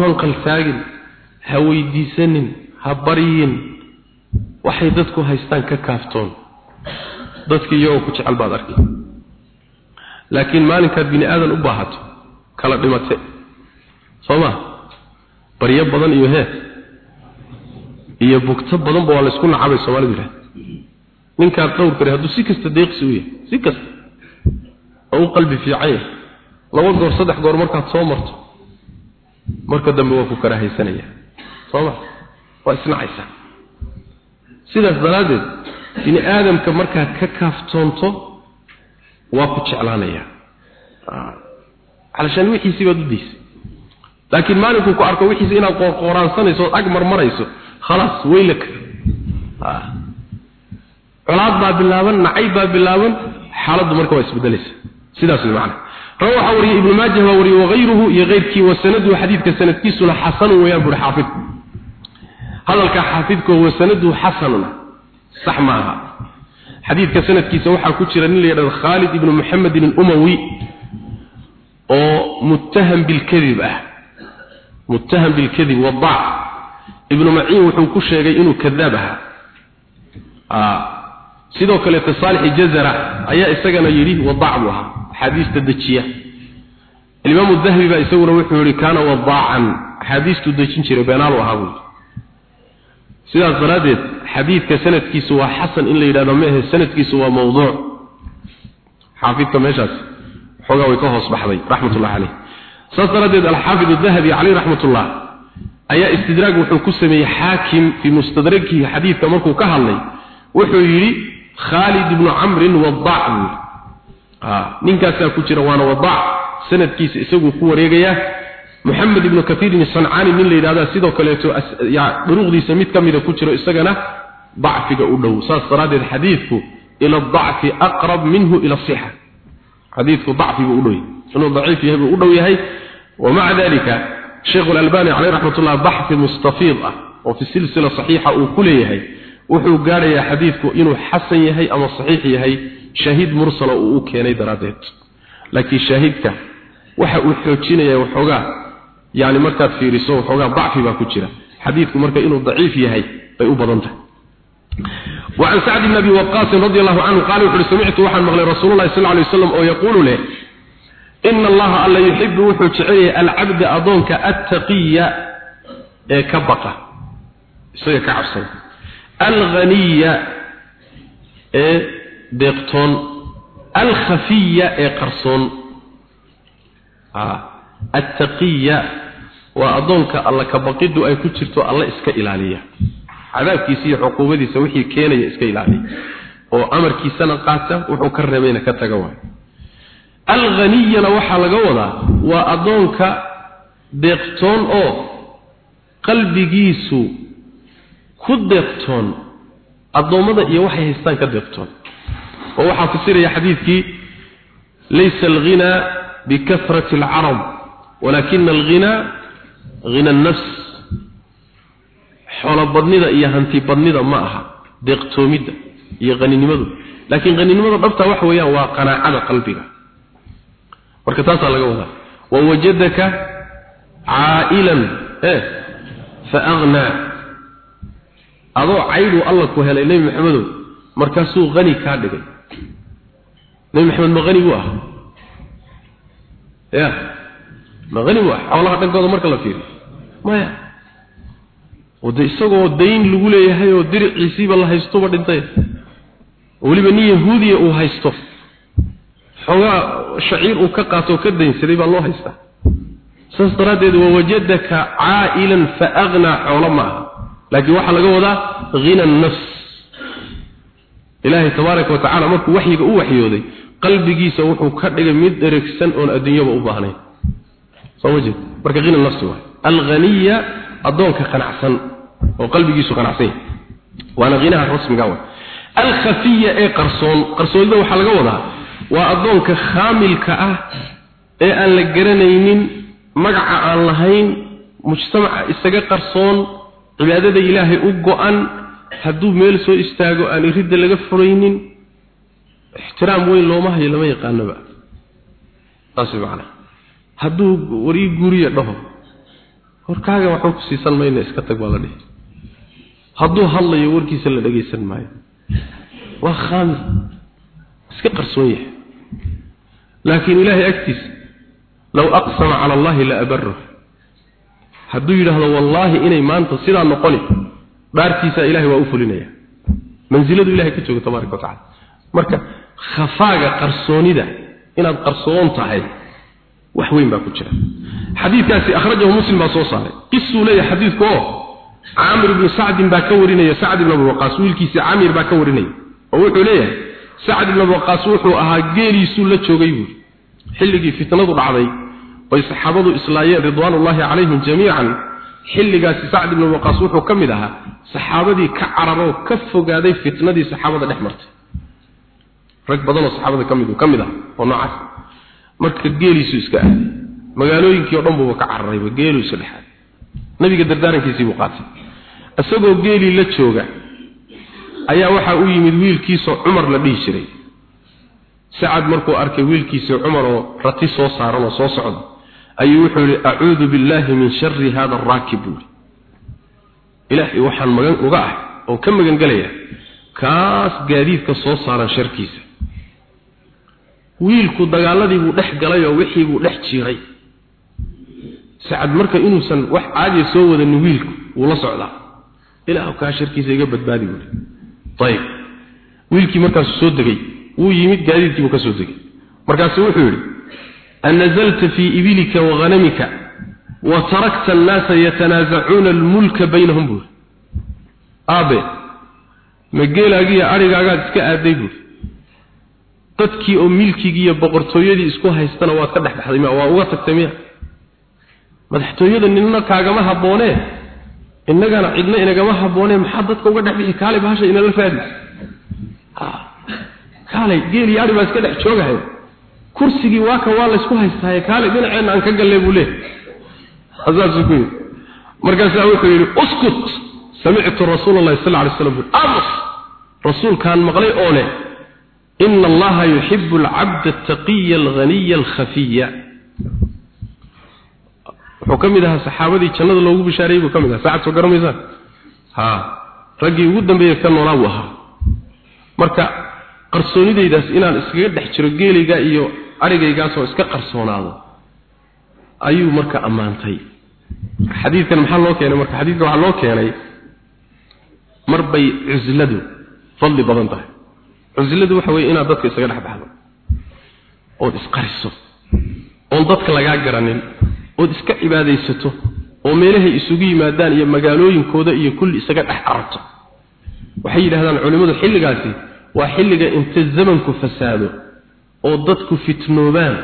ha weydiisanin ha baryin waxay dadku haystaan ka kaaftoon. Dadki iyagoo ku jecel baad arkay. Laakiin maalinkaad bini aadan u baahato kala dhimate soo ma baryo badan iyo hee iyo bugto badanba waa laysku nacabay soomaalidu yidhahda ninkaad dhowr kare hadduu si kasta deeqsi u yahay si kasta oo u qalbi fiican yahay laba goor saddex goor markaad soo marto marka dambe waa ku karaahaysanaya soo ma waa isnacaysaa sidaas daraaddeed bini aadamka markaad ka kaaftoonto waa ku jeclaanaya. Calashaan wixiisii baad u daysay laakiin maalinkuu ku arko wixiisi inaad qoorqooraansanayso ag marmarayso khalaas weylaka colaad baa bilaaban nacayb baa bilaaban xaaladdu marka waa isbedelaysa sidaas way macana rawa waxaa wariyey ibnu maajah baa wariyey wagayruhu iyo keyrkii wasanaduhu xadiidka sanadkiisuna xasanun weeyaan buuri xaafid. Hadalka xaafidko wasanaduhu xasanun sax maaha. Xadiidka sanadkiisa waxaa ku jira nin la yidhahdo khaalid ibnu muxamedin alumawi oo muttaham bilkadib ah bilkadib wadaac ibnu maciin wuxuu ku sheegay inuu kadaab ahaa. Sidoo kale saalix jazara ayaa isagana yidhi wadaac buu ahaa. Axaadiista dejiya. Imaamu dahabi baa isaguna wuxuu yihi kaana wadaacan axaadiistuu dejin jiray beenaalu ahaa buu sidaas daraaddeed xadiidka sanadkiisu waa xasan in la yidhahdo mehe sanadkiisu waa mawduuc xaafidka meeshaas xoogaa way ka hoos baxday raxmatullahi caleyh saas daraaddeed alxaafid adahabi caleyh raxmatullah ayaa istidraag wuxuu ku sameeyey xaakim fii mustadrakihi xadiidka markuu ka hadlay wuxuu yidhi khaalid ibnu camrin wadaac buu ninkaasaa ku jira waana wadaac sanadkiisa isaguu ku wareegayaa محمد بن كثير الصنعاني من ليلى هذا سيدو كليتو يعني دروغديسا ميد كميدا ku jiro isagana ضعفiga u dhow saas daradeed xadiidku ila الضعف اقرب منه الى الصحه حديثku ضعفiga u dhow inuu ضعيف yahay u dhow yahay ومع ذلك شيخ الألباني عليه رحمة الله بحث مستفيض وفي السلسلة صحيحة وكله yahay wuxuu gaarayaa xadiidku inuu xasan yahay ama saxiix yahay shahiid mursala uu u keenay daradeed laakiin shahiidka waxa uu xoojinaya waxoogaa يعني markaad fiiriso waxoogaa dacfi baa ku jira xadiidku marka inuu daciif yahay bay u badan tahay وعن سعد بن ابي وقاص رضي الله عنه قال وحر سمعت وحن مغلي رسول الله صلى الله عليه وسلم in allaha alla yuxibu wuxuu jecelyahay alcabda adoonka attaqiya ee ka baqa isaga ka cabsana alghaniya ee deeqtoon alkhafiya ee qarsoon. Attaqiya waa adoonka alla ka baqidu ay ku jirto alla iska ilaaliya. Cadaabkiisa iyo cuquubadiisa wixii keenaya iska ilaaliya. Oo amarkiisana qaata wuxuu ka reebayna ka taga waayo alhaniyana waxaa laga wadaa waa addoonka deeqtoon oo qalbigiisu ku deeqtoon addoommada iyo waxay haystaan ka deeqtoon. Oo waxaa kusiraya xadiidkii laysa alghinaa bikasrati alcarab walaakina alghinaa hina annafs. Xoolobadnida iyo hanti badnida ma aha deeqtoomidda iyo qaninimadu laakiin qaninimada dhabtaa wax weeyaan waa qanaacada qalbiga marka taas laga wadaa. Wa wajadaka ailan eh fa aghna ado aydu allah ku helay nabi maxamedow markaasuu qani ka dhigay. Nabi maxamed ma qani waa ya ma qani waa xoolaha dhankooda marka la fiiriyo. Maya. Wada isagoo dayn lagu leeyahay oo diriciisiiba la haystoba dhintay. Weliba nin yahuudiya uu haysto xoogaa shaciir uu ka qaato ka daynsaday baa loo haystaa. Saas daraaddeed wawajadaka caa'ilan fa aghnaa xoolo ma aha laakiin waxaa laga wadaa hina nafs ilaahay tabaaraka wa tacaala markuu waxyiga u waxyooday qalbigiisa wuxuu ka dhigay mid dheregsan oon adduunyaba u baahnayn. Soo ma jeed marka hina nafsi waay alghaniya addoonka qanacsan oo qalbigiisu qanacsan yahay. Waana hinaha rasmiga waay alkhafiya ee qarsoon. Qarsoonida waxaa laga wadaa waa addoonka khaamilka ah ee aan la garanaynin magaca aan lahayn mujtamaca isaga qarsoon cibaadada ilaahay u go-an hadduu meel soo istaago aan iridda laga furaynin ixtiraam weyn looma hayo lama yaqaanoba saas macana hadduu warii guuriya dhaho warkaaga waxba ku siisan mayna iska tag baa la dhihi. Hadduu hadlayo warkiisa la dhagaysan maayo. Waa khaamis iska qarsoon yahay laakiin ilaahay agtiisa low aqsama cala allahi la abarahu hadduu yidhaahdo wallaahi inay maanta sidaa noqoni dhaartiisa ilahay waa u fulinaya. Mansiladu ilahay ka joogo tabaaraka wa marka khafaaga qarsoonida inaad qarsoon tahay wax weyn baa ku jira. Xadiidkaasi akhrajahu muslim baa soo saaray. Qisuu leeyahay xadiidku oo caamir ibnu sacdin baa ka warinaya sacd ibn abi waqaas wiilkiisa caamir baa ka warinaya oo wuxuu leeyahay sacd ibn abi waqaas wuxuu ahaa geeliisuu la joogay buuri xilligii fitnadu dhacday oy saxaabadu islaayeen ridwaanullaahi calayhim jamiican xilligaasi sacd ibn waqaas wuxuu ka mid ahaa saxaabadii ka cararoo ka fogaaday fitnadii saxaabada dhex martay. Rag badanoo saxaabada ka mid ka mid ah oo noocaas. Marka geeliisu iska aaday. Magaalooyinkii oo dhan buuba ka cararayba geeluu iska dhexaaday nabiga dardaarankiisii buu qaatay. Isagoo geelii la jooga ayaa waxaa u yimid wiilkiisoo cumar la dhihi jiray sacad markuu arkay wiilkiisii cumar oo rati soo saaran oo soo socda ayuu wuxuu yidhi acuudu billaahi min shari hada araakib buuri ilaahay waxaan magan uga ah oo ka magan gelaya kaas gaadiidka soo saaran sharkiisa. Wiilku dagaaladii buu dhex galay oo wixii buu dhex jiray sacad marka inuusan wax caadiya soo wadanin wiilku wuu la socdaa. Ilaahu kaa sharkiisa iga badbaadi buuri ayib. Wiilkii markaasuu soo degay wuu yimid gaadiidkii buu ka soo degay. Markaasu wuxuu yidhi anazalta fii ibilika wahanamika wa tarakta annaasa yatanaasacuuna almulka baynahum buuri aabe ma geelaagiiyo adhigaagaad iska aaday buuri dadkii oo milkigii iyo boqortooyadii isku haystana waad ka dhex baxday miya waa uga tagtay miya madaxtooyada ninna kaagama habboonee innagana cidna inagama habboonee maxaa dadka uga dhex bixi bahasha inala raadi kaalay geel adhi baa iska dhex joogahay. Kursigii waa kan waa laysku haystaaye kaalay dhinaceenna aan ka gallee buu leehay saasuu ku yidhi markaasaa wuxuu yidhi uskut samictu rasuula sal alay slam amus rasuulkaan maqlay oo leh ina allaha yuxibu alcabda altaqiya alghaniya alkhafiya wuxuu ka mid ahaa saxaabadii jannada loogu bishaarayey buu ka mid ahaa. Saacad soo garamaysaan ha. Raggii ugu dambeeyey ka noolaa buu ahaa. Marka qarsoonidaydaas inaan iskaga dhex jiro geelaygaa iyo arigaygaasoo iska qarsoonaado. Ayuu marka ammaantay. Xadiidkan maxaa loo keenay? Marka xadiidkan waxaa loo keenay mar bay cusladu fadli badan tahay. Cusladu waxa weeye inaad dadka isaga dhex baxdo ood isqariso oon dadka lagaa garanin ood iska cibaadaysato oo meelahay isugu yimaadaan iyo magaalooyinkooda iyo kulli isaga dhex aragto waxay yidhahdaan culimmadu xilligaasi waa xilliga inta zamanku fasaado oo dadku fitnoobaan.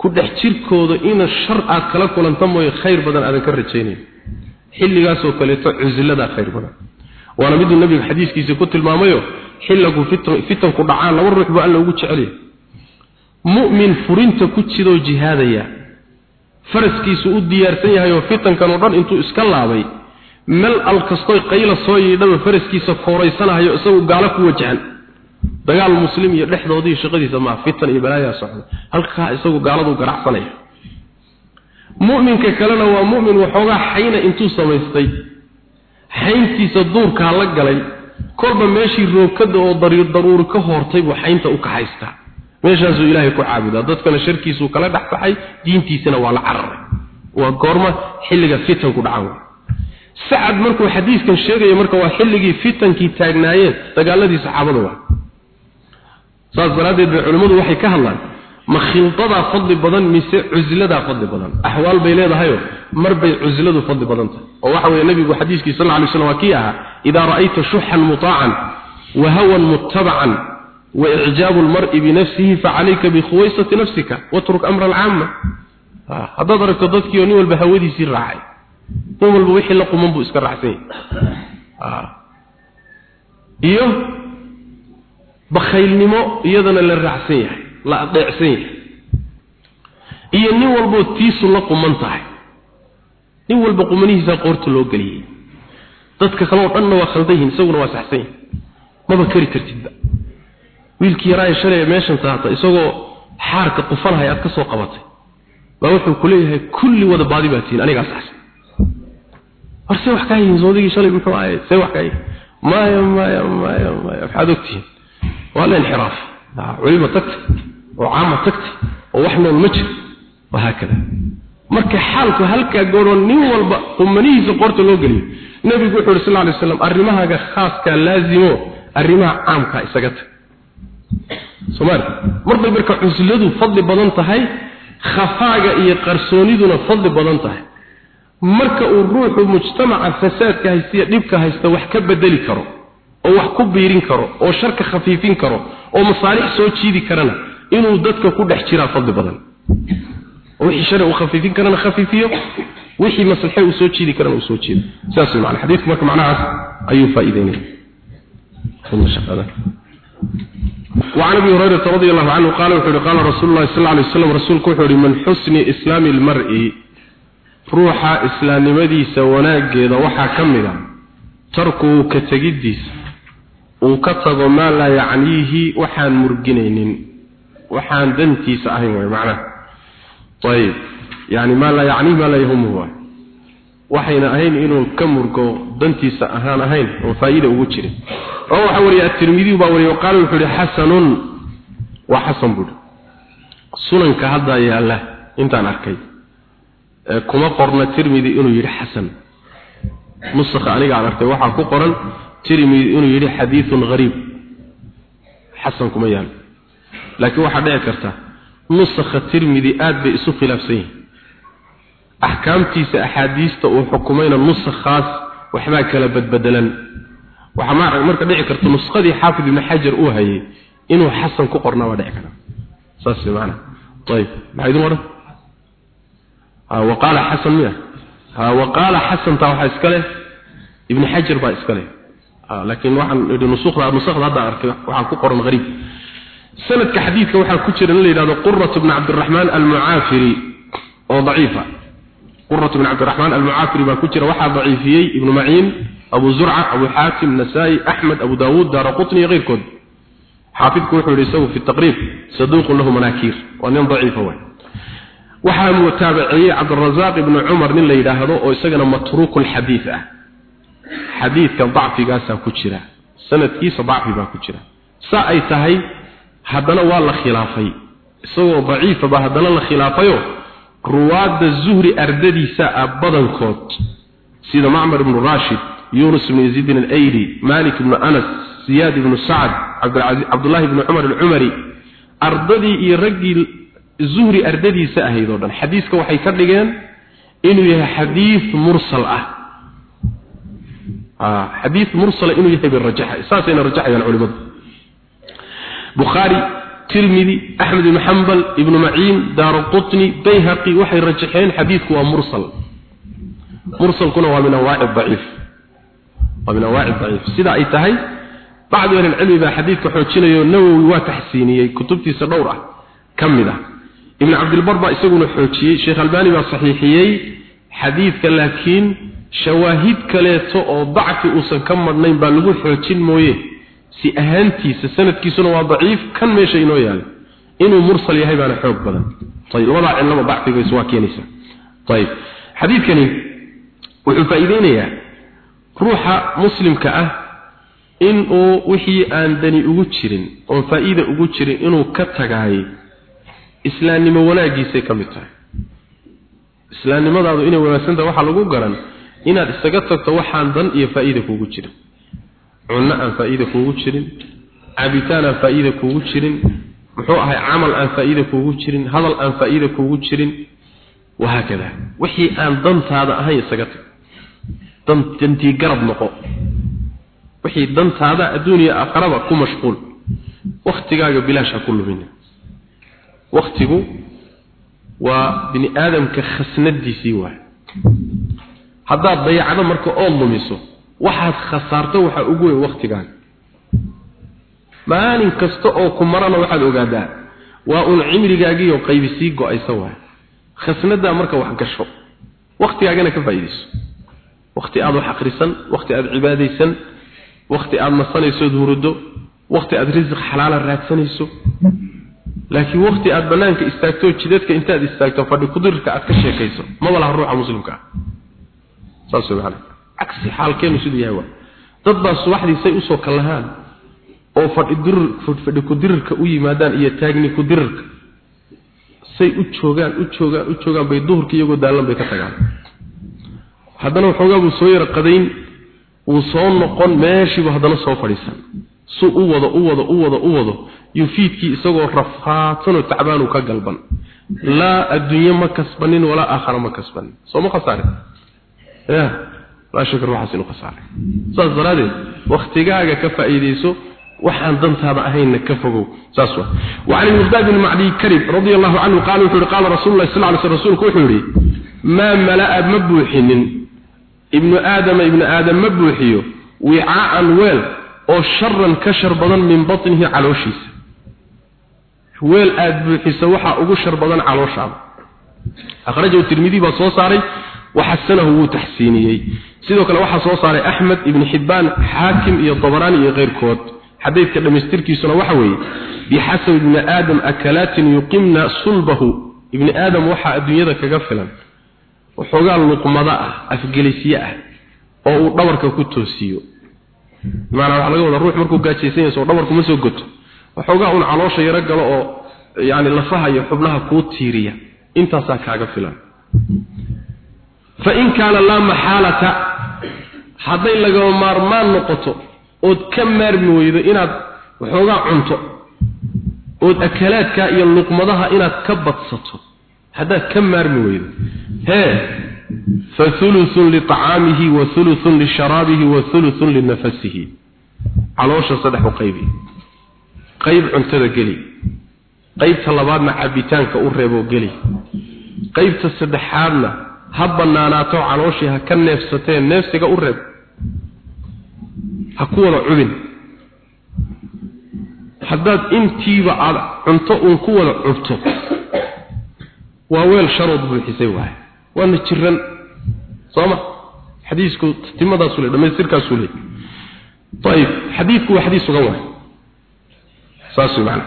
Ku dhex jirkooda ina shar aad kala kulanta mooye khayr badan aadan ka rajaynayn xilligaasoo kaleeto cusladaa khayr badan. Waana miduu nabiga xadiiskiisa ku tilmaamayo xilligu fitanku dhacaan laba ruux buu alla ugu jecelya mu'min furinta ku jidoo jihaadaya faraskiisu u diyaarsan yahay oo fitankan oo dhan intuu iska laabay mel al kastoy qayla soo yidhaba faraskiisa kooraysanahayo isagu gaalo ku wajahan. Dagaal muslim iyo dhexdoodii shaqadiisa maa fitan iyo balaayaa socda halkaa isagu gaaladu garacsanaya mu'minka kalena waa mu'min waxoogaa xayna intuu samaystay. Xayntiisa duurkaa la galay. Kolba meeshii rookada oo daruuri ka hoortay buu xaynta u kaxaystaa. Meeshaasuu ilaahay ku caabudaa. Dadkana sharkiisuu kala dhex baxay diintiisana waa la cararay. Waa goorma xilliga fitanku dhacan sacad markuu xadiiskan sheegaya marka waa xilligii fitankii taagnaayeen dagaaladii saxaabada waa. Saas daraaddeed bay culimmadu waxay ka hadlaan ma khildadaa fadli badan mise cusladaa fadli badan? Axwaal bay leedahayo mar bay cusladu fadli badan tahay. Oo waxa weeye nabigu xadiiskii sal lla lay slam waa kii ahaa idaa ra'ayta shuxan mutaacan wa hawan muttabacan wa icjaabu lmar'i binafsihi facalayka bikhuwaysati nafsika watruk amra alcaama haddaad aragto dadkii oo nin walba hawadiisii raacay nin walba wixii la quman buu iska raacsan yahay. Iyo bakhaylnimo iyadana la raacsan yahay la adeecsan yahay. Iyo nin walboo tiisu la quman tahay. Nin walba qumanihiisa qoorta loo geliyey dadka kale dhanna waa khaldan yihiin isaguna waa saxsan yahay. Maba kari kartidba wiilkii yaraa shalay meeshan taata isagoo xaarka qufanaya aad ka soo qabatay. Baa wuxuu ku leeyahay kulli wada baadi baa tihiin anigaa saxsan war see wax kaa yihiin soodigii shalay muxuu ahayd. See wax kaa yihiin. Maya maya maya maya waxaad ogtihiin. Waa la inxiraaf. Culimo oo caama tagtay oo wax nool ma jiro. Wahaakada marka xaalku halkaa gooroo nin walba qumanihiisa qorta loo geliyo. Nebigu wuxuu yidhi sal lla lay slam arrimahaaga khaaskaa laazimo arrimaha caamkaa isaga tag. Soomaali marka cusladu fadli badan tahay khafaaga iyo qarsooniduna fadli badan tahay marka uu ruuxu mujtamaca fasaadka haystiya dhibka haysta wax ka bedeli karo oo wax ku biirin karo oo sharka khafiifin karo oo masaalix soo jiidi karana inuu dadka ku dhex jiraa fadli badan oo wixii shari uu khafiifin karana khafiifiyo wixii maslaxe uu soo jiidi karana uu soo jiido saas macna xadiidku marka macnahaas ayuu faa'iideynaya وعن ابي هريره رضي الله عنه قال وحده قال رسول الله صلى الله عليه وسلم رسولك وحده من حسن اسلام المرء ruuxa islaamnimadiisa wanaaggeeda waxaa ka mid a. Tarkuhu ka tegiddiisa uu ka tago maa laa yacniihi waxaan murginaynin. Waxaan dantiisa ahayn way macnaha. Ayib. Yani maa laa yacniihi maa laa yahumu waay waxayna ahayn inuu ka murgo dantiisa ahaan ahayn oo faa'iida ugu jirin oo waxaa wariyay at-tirmidiyu baa wariyay qaala wuxuu ihi xasanun. Waa xasan buuhi sunanka haddaa yaalla intaan arkay kuma qorna tirmidi inuu yidhi xasan. Nusakha aniga aan arkay waxaa ku qoran tirmidi inuu yidhi xadiidun hariib xasan kuma yaalo laakiin waxaa dhici karta nusakha tirmidi aad bay isu khilaafsan yihiin axkaamtiisa axaadiista uu xukumayna nusakhaas waxbaa kala badbedelan waxaa marka dhici karta nuskadii xaafid ibni xajar uu hayay inuu xasan ku qornaa waa dhici karaa saas maana ayib maxaa idin odhan ha waqala xasan miya ha waqala xasan taa waxa iska leh ibn xajar baa iska leh laakiin waxaan idhi nusukhda nusukhda hadda arkay waxaa ku qoran gariib sanadka xadiidka waxaa ku jira in la yidhahdo qurat ibn cabdiraxmaan almucaafiri oo daciifa قرة بن عبد الرحمن المعافري باكوتر وحا ضعيفيي ابن معين أبو زرعة أبو حاتم نسائي أحمد أبو داود دار قطني غير كود حافظ كوحو يسوي في التقريب صدوق له مناكير وأن ضعيف waxaa mutaabaceeyey cabdirasaaq ibnu cumar nin la yidhaahdo oo isagana matruuku lxadiid ah. xadiidka dacfigaasaa ku jira sanadkiisa dacfi baa ku jira. sa ay tahay haddana waa la khilaafay. isagoo daciifaba haddana la khilaafayo. ruwaadda zuhri ardadiisa ah badankood sida macmar ibnu raashid yunus ibnu yaziidin alayli malik ibnu anas siyaad ibnu sacad cabdulahi ibnu cumar alcumari ardadii iyo raggii zuhri ardadiisa ahayd oo dhan. Xadiiska waxay ka dhigeen inuu yahay xadiis mursal ah. Xadiis mursala inuu yahay birajaxa saasayna rajaxayaan culimadu. Bukhaari tirmidi axmed ibn xambal ibnu maciin daaru qutni bayhaqi waxay rajaxeen xadiidku waa mursal. Mursalkuna waa min anwaaci daciif. Waa min anwaaci daciif. Sida ay tahay bacdu ahli ilcilmi baa xadiidka xoojinayo nawowi waa taxsiiniyey. Kutubtiisa dhowr ah. Ka ibn cabdilbar baa isaguna xoojiyey sheekh albani baa saxiixiyey xadiidka laakiin shawaahid kaleeto oo dacfi uusan ka madhnayn baa lagu xoojin mooye si ahaantiisa sanadkiisuna waa daciif kan meesha inoo yaal. Inuu mursal yahay baana xoog badan. Ayib labada cilaba dacfigays waa keenaysa. Ayib xadiidkani wuxuu faa'iideynayaa ruuxa muslimka ah inuu wixii aan dani ugu jirin oon faa'iida ugu jirin inuu ka tagaay islaamnimo wanaaggiisay ka mid tahay. Islaamnimadaadu inay wanaagsan tahay waxaa lagu garan inaad isaga tagto waxaan dan iyo faa'iida kuugu jirin. Cunno aan faa'iida kuugu jirin. Cabitaan aan faa'iida kuugu jirin. Muxuu ahay camal aan faa'iida kuugu jirin. Hadal aan faa'iida kuugu jirin. Wahaakada wixii aan dantaada ahayn isaga tag. Dan dantii garab noqo. Wixii dantaada adduuniya aakhiraba ku mashquul. Waktigaaga bilaash ku lumina waktigu waa bini aadamka khasnadiisii waay haddaad dayacdo marka ood lumiso waxaad khasaarto waxaa ugu weyn waktigaaga maalin kasta oo ku marana waxaad ogaadaa waa uun cimrigaagiiyo qaybi sii go'aysa waay khasnadaa marka wax gasho waktigaagana ka faa'iidayso. Wakti aad wax akhrisan wakti aad cibaadaysan wakti aad nasanayso hurdo wakti aad risiq xalaala raadsanayso laakiin wakti aad banaanka istaagto jidadka intaad istaagto fadhi kudirka aad ka sheekayso maba laha ruuxa muslimka. Ah saas weeyaan cagsi xaalkeenu siduu yahay waa. Dad baa subaxdii say u soo kallahaan oo fadhi dirir fadhi kudirirka u yimaadaan iyo taagni kudirirka say u joogaan u joogaan u joogaan bay duhurka iyagoo daalan bay ka tagaan. Haddana waxoogaa buu soo yara qadayn wuu soo noqon meeshiibu haddana soo fadhiisan. Su u wado u wado u wado u wado yufiidkii isagoo rafaadsanoo tacbaanu ka galban laa adduunye ma kasbanin walaa aakhara ma kasbanin soo ma khasaarin ya laa shaka ruuxaas inuu khasaaray saas daraaddeed waktigaaga ka faa'iidayso waxaan dantaada ahaynna ka fogow saas waa وعن المقداد بن معدي كرب رضي الله عنه قال وحوري قال رسول الله صلى الله عليه وسلم رسولك وحوري ما ملأ مبوحن ابن آدم ابن آدم مبوحيه وعاء ويل oo sharan ka shar badan min batnihi calooshiisa weel aad buuxisa waxa ugu shar badan calooshaada akhrajahu tirmidhi baa soo saaray وحسنه وتحسينيه sidoo kale waxa soo saaray Ahmad ibn Hibban Hakim iyo Tabarani iyo qeyrkood xadiidka dhameystirkiisuna waxa weeye bi hasab ibn Adam akalat yuqimna sulbahu ibn Adam waxa adduunyada kaga filan waxoogaa luqmada ah afgelisiye ah oo uu dhabarka ku toosiyo maana waxa laga wada ruux markuu gaajeysan yahay soo dhabarku ma soo goto waxoogaa un caloosha yara galo oo yaani lafaha iyo xubnaha ku tiiriya. Intaasaa kaaga filan. Fa in kaana laa maxaalata hadday lagama maarmaan noqoto ood ka maarmi weydo inaad waxoogaa cunto ood akalaadka iyo luqmadaha inaad ka badsato haddaad ka maarmi weydo. Hee fa thuluthun liطacaamihi wa thuluthun lisharaabihi wa thuluthun linafasihi caloosha saddex u qaybi qayb cuntada geli. Qaybta labaadna cabitaanka u reebo geli. Qaybta saddexaadna ha banaanaato calooshii ha ka neefsatee neefsiga u reeb. Ha ku wada cubin. Haddaad intiiba aada cunto uun ku wada cubto waa weel sharood buuxisay waay waana jiran. Sooma xadiisku timadaasu le dhamaystirkaasu le ayib xadiidku waa xadiis sugan waay saas macna.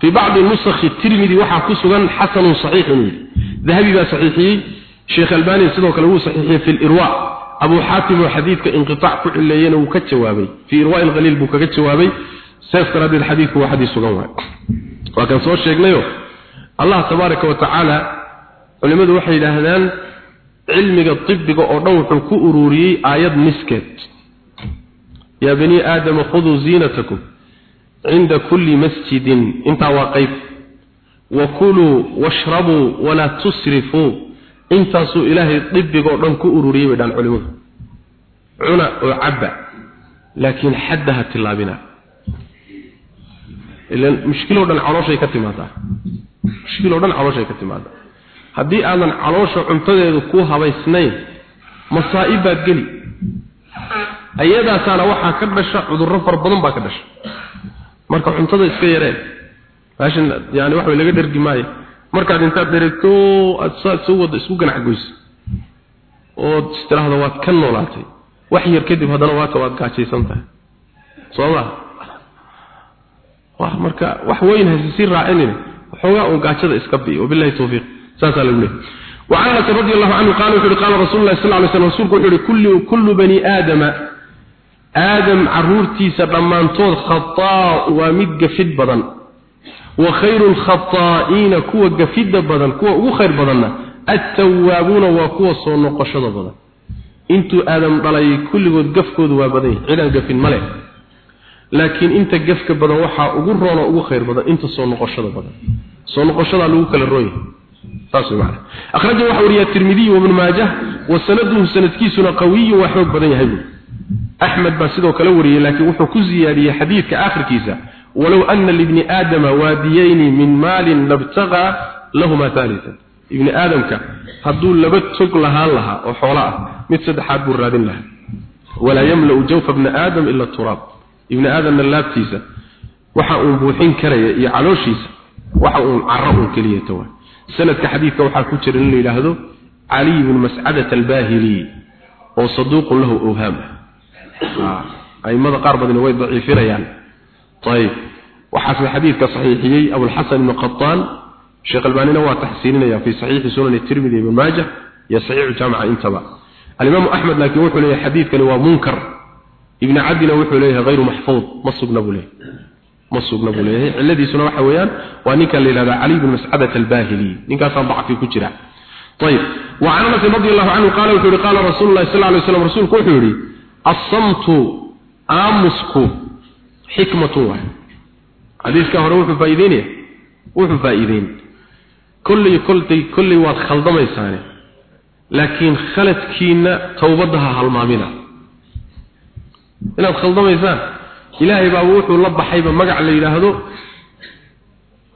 Fi ba'd nusakh at-tirmidhi waxa ku sugan hasan sahih dhahabi ba sahih sheekh albani sidoo kale uu sahih fi al-irwa abu hatim hadithka inqita' ku cilayna uu ka jawaabay. Fi irwa al-ghalil buu ka jawaabay. Sayf karad al-hadith wa hadith sugan waa kan soo sheegnayo allah tabaaraka wa ta'ala culimadu waxay yidhaahdaan cilmiga tibbiga oo dhan wuxuu ku ururiyay aayad misket ya bani aadam khudhu zinatakum cinda kulli masjidin intaa waa qayb wakuluu washrabuu walaa tusrifuu intaasuu ilaahay dibigoo dhan ku ururiyey bay dhaan culimadu cuna oo cabba laakiin xadda ha tillaabina ilan mushkiloo dhan calooshay ka timaadaa mushkiloo dhan calooshay ka timaadaa haddii aadan caloosha cuntadeedu ku habaysnayn masaa'ib baad geli ayadaasaana waxaa ka dhasha cudurro fara badan baa ka dhasha marka cuntada iska yareen raashin yani wax laga dhergi maayo markaad intaad dheregto aad soo wada isku ganac goys oo istiraahdo waad ka noolaatay wax yar kadib haddana waata waad gaajaysan tahay sooma wax marka wax weyn haysi raacinin waxoogaa uun gaajada iska bi wabillahi tawfiiq saasaa lagu leeyahay وعن انس رضي الله عنه قال قال رسول الله صلى الله عليه وسلم رسولك كل كل بني ادم aadam caruurtiisa dhammaantood khataa waa mid gafid badan. Wa khayru lkhataa'iina kuwa gafidda badan kuwa ugu khayr badanna attawaabuuna waa kuwa soo noqoshada badan. Intuu aadam dhalayay kulligood gafkoodu waa badan yahay. Cidaan gafin male laakiin inta gafka badan waxaa ugu roonoo ugu khayr badan inta soo noqoshada badan. Soo noqoshadaa lagu kala roon yahay saas way macana akhraja waxa maajah wa sanaduhu sanadkiisuna qawiyu waa xoog badan yahay أحمد باسدو كلا وريه لكن وحو كزيادية حديث كآخر كيسا ولو أن لابن آدم واديين من مال لابتغى لهما ثالثا ابن آدم كا هدول لبتسق لها لها وحولاء مثل حاد براد لها ولا يملأ جوف ابن آدم إلا التراب ابن آدم اللاب تيسا وحا بوحين كريا يعلوشيسا وحا عرأوا كلية توا sanadka xadiidka waxaa ku jira in la yidhaahdo caliy bnu mascadat albahili oo saduuqun lahu awhaam aimada qaar badina way daciifinayaan ayib. Waxaasna xadiidka saxiixiyey abulxasan ibnu qataan sheekh albaanina waa taxsiininaya fii saxiixi sunani tirmidi ibn maaja iyo saxiixu jaamica intaba. Alimaamu axmed laakiin wuxuu leeyahay xadiidkani waa munkar. Ibni cabdina wuxuu leeyahay hayru maxfuud ma sugna buu leeyahay. Ma sugna buu leeyahay. Ciladiisuna waxa weeyaan waa ninkan la yidhahda cali bn mascadat albahili. Ninkaasaan dacfi ku jira. Ayib. Wa can anasin radi allahu canhu qaala wuxuu yihi qaala rasuulu lahi sal ly slam rasuulku wuxuu yidhi الصمت امسك حكمه واحد حديث كهره وحو فايدين وحو فايدين كل كل كل واد خلدميسان لكن خلدكينا توبدها هالمامنا inaad khaldamaysaan ilaahay baa wuxuu la baxayba magac la yiraahdo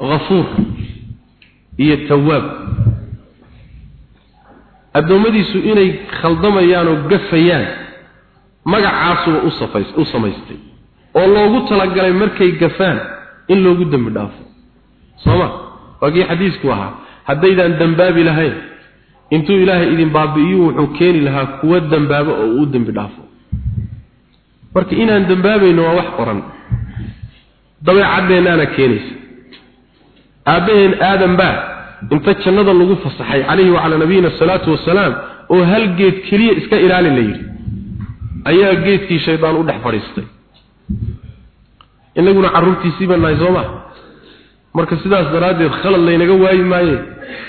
ghafuur iyo tawaab addoommadiisu inay khaldamayaan oo gafayaan magacaasuba u samaystay oo loogu talagalay markay gafaan in loogu dembi dhaafo. Sooma waagii xadiisku ahaa. Haddaydaan dembaabi lahayn intuu ilaahay idin baabi'iyo wuxuu keeni lahaa kuwa dembaabo oo uu dembi dhaafo. Marka inaan dembaabayno waa wax qoran. Dabeecadeennaana keenaysa. Aabbaheen aadan baa inta jannada lagu fasaxay calayhi wacalaa nabiyina asalaatu wasalaam oo hal geed keliya iska ilaali la yidhi ayaa geedkii shaydaan u dhex fadhiistay. Inaguna carruurtiisii baan nahay soo ma? Marka sidaas daraaddeed khalad laynaga waayi maaye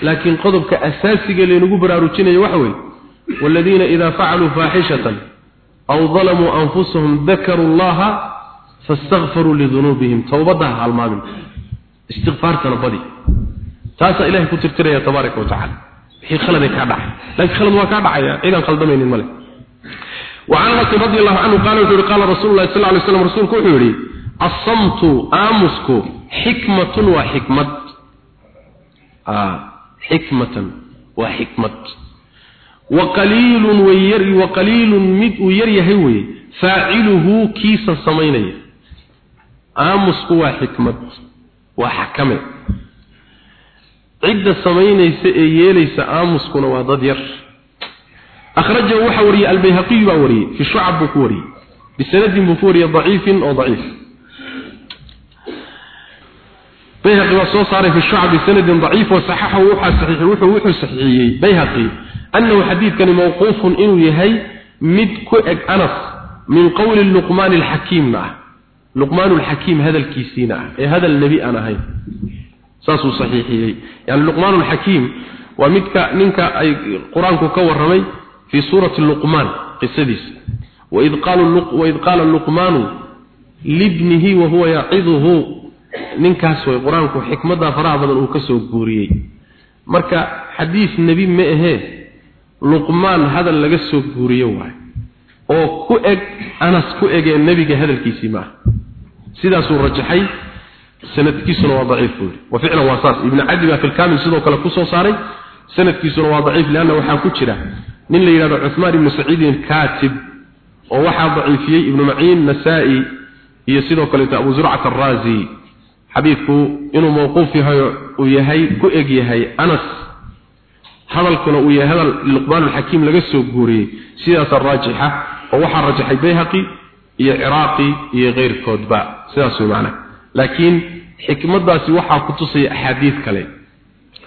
laakiin qodobka asaasiga laynagu baraarujinayo waxa weeye aw dalamuu anfusahum dakaruu allaha faastakfaruu lidunuubihim. Ha halmaamin istikfaartana badi. Taasaa ilahay ku tirtiraya tabaaraka watacaala wixii khaladay kaa dhacay. Laakiin khalad waa kaa dhacaya cidaan khaldamaynin male وعن انس رضي الله عنه قال وحوري قال رسول الله صلى الله عليه وسلم رسولك وحوري الصمت آمسك حكمة وحكمة آه حكمة وحكمة وقليل ويري وقليل مد ويري هوي فاعله كيسا سميني آمسك وحكمة وحكمة عدة سميني سيئيليس آمسكنا وضد ير akhrajahu waxa wariyey albayhaqiyu baa wariyey fi shucab buu ku wariyey bisanadin buu ku wariyey daciifin oo daciif bayhaqi waa soo saaray fi shucab bisanadin daciif wa saxaxahu waxaa saxiixi wuxuu wuxuu saxiixiyey bayhaqi annahu xadiidkani mawquufun inuu yahay mid ku eg anas min qowli luqmaan alxakiimna ah luqmaan alxakiim hadalkiisiina ah ee hadal nebi aan ahayn saasuu saxiixiyey yani luqmaan في سورة اللقمان قصديس وإذ قال, اللق وإذ قال اللقمان لابنه وهو يعظه ninkaas way qur-aanku xikmada faraha badan uu ka soo guuriyey marka xadiis nebi ma ahee luqmaan hadal laga soo guuriyo waay oo ku eg anas ku egee nebiga hadalkiisii maaha sidaasuu rajaxay sanadkiisuna waa daciif buu yidhi wa ficlan waa saas ibnu cadi baa filkaamil sidoo kale ku soo saaray sanadkiisuna waa daciif lianna waxaa ku jira nin la yidhahdo cuثmaan ibnu saciidin kaatib oo waxaa daciifiyey ibnu maciin nasaa-i iyo sidoo kaleeto abu zurcat araazi xadiidku inuu mawquuf yahay uu yahay ku eg yahay anas. Hadalkuna uu yahay hadal luqmaan alxakiim laga soo guuriyey sidaasaa raajixa oo waxaa rajaxay bayhaqi iyo ciraaqi iyo keyrkoodba sidaas way macnaha laakiin xikmadaasi waxaa ku tusaya axaadiid kale.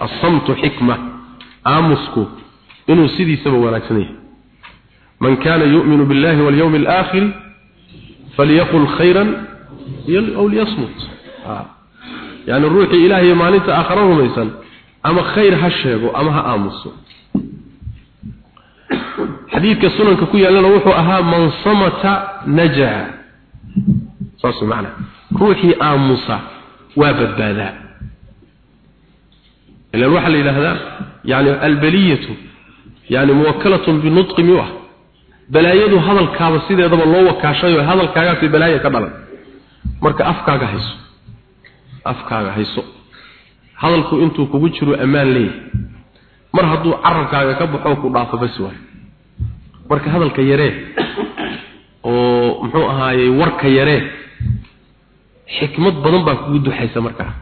Asamtu xikma aamusku inuu sidiisaba wanaagsan yahay man kana yu'minu billahi walyawmi alaakhir falyaqul khayran aw liyasmut. Yani ruuxii ilaahay maalinta aakhira rumaysan ama khayr ha sheego ama ha aamuso. Xadiidka sunanka ku yaalana wuxuu ahaa man samata najaa saas macna ruuxii aamusa waa badbaadaa. Ilan waxaa la yidhaahdaa yani albaliyatu yani muwakalatun binutqi miyuu ah balaayadu hadalkaaba sideedaba loo wakaashayo hadalkaagaasi balaaya ka dhalan. Marka afkaaga hayso. Afkaaga hayso. Hadalku intuu kugu jiro ammaan leeyahay. Mar hadduu carabkaaga ka baxo ku dhaafo bas waay. Marka hadalka yaree oo muxuu ahaayey warka yaree xikmad badan baa kugu duxaysa markaa.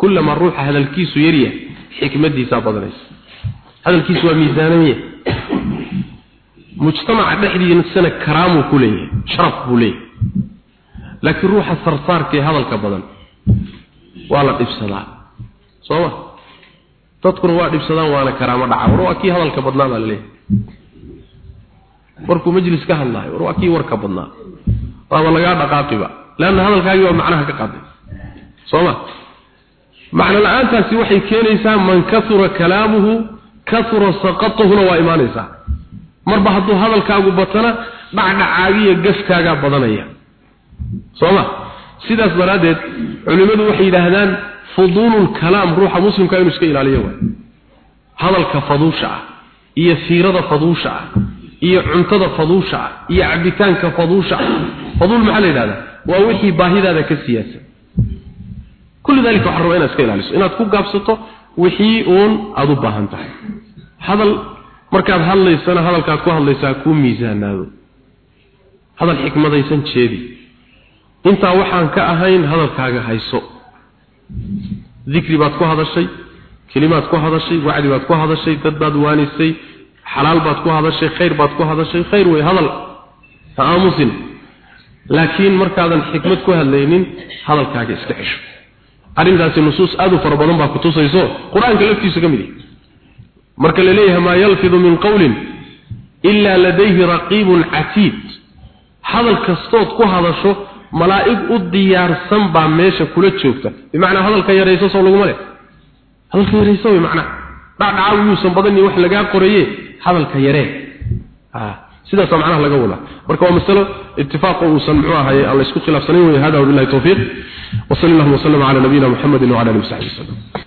Kullamaa ruuxa hadalkiisu yaryahay xikmadiisaa badanaysa hadalkiisu waa miisaanamiye mujtamaca dhexdiisana karaamuu ku leeyahay sharaf buu leeyahay. Laakiin ruuxa sarsaarka ee hadalka badan waa la dhibsadaa. Soo ma? Dadkuna waa dhibsadaan waana karaamo dhaca. War waa kii hadalka badnaa baa la leeyahay markuu majlis ka hadlaayo war waa kii warka badnaa. Waaba lagaa dhaqaaqiba leanna hadalkaagii waa macnaha ka qaaday. Soo ma? Macno la'aantaasi waxay keenaysaa man kasura kalaamuhu kasura saqatuhuna waa imaanaysaa. Marba hadduu hadalkaagu batana dhacdhacaagiyo gafkaagaa badanaya. Soo ma sidaas daraaddeed culimmadu waxay yidhaahdaan fuduululkalaam ruuxa muslimka inuu iska ilaaliyo waay. Hadalka faduusha ah iyo fiirada faduusha ah iyo cuntada faduusha ah iyo cabitaanka faduusha ah. Faduul maxaa la yidhahdaa? Waa wixii baahidaada ka siyaasan kulli dalika waxaa rabaa inaad iska ilaaliso. Inaad ku gaabsato wixii uun aada u baahan tahay hadal markaad hadlaysana hadalkaad ku hadlaysaa kuu miisaanaado. Hadal xikmadaysan jeedi. Intaa waxaan ka ahayn hadalkaaga hayso. Dikri baad ku hadashay kelimaad ku hadashay wacdi baad ku hadashay dad baad waanisay xalaal baad ku hadashay khayr baad ku hadashay khayr wey hadal. Ha aamusin. Laakiin markaadan xikmad ku hadlaynin hadalkaaga iska xesho arrintaasi nusuus aad u fara badan baa ku tusayso. Qur'aanka laftiisa ka mid yahay marka la leeyahay maa yalfidu min qawlin ilaa ladayhi raqiibun catiid. Hadal kastood ku hadasho malaa'ig u diyaarsan baa meesha kula joogta. Bimacnaa hadalka yarayso soo laguma leh. Hadalka yarayso way macnaa. Dhacdhaca yuusan badan wax lagaa qoraye hadalka yaree. Sidaas macnaha laga wadaa. Marka waa masalo ittifaaq uusan muxuu ahaye alla isku khilaafsanayn wey hada wabillahi tawfiiq. Wa sallallahu wa sallam ala nabiyina muhammadin wa ala alihi wa sahbihi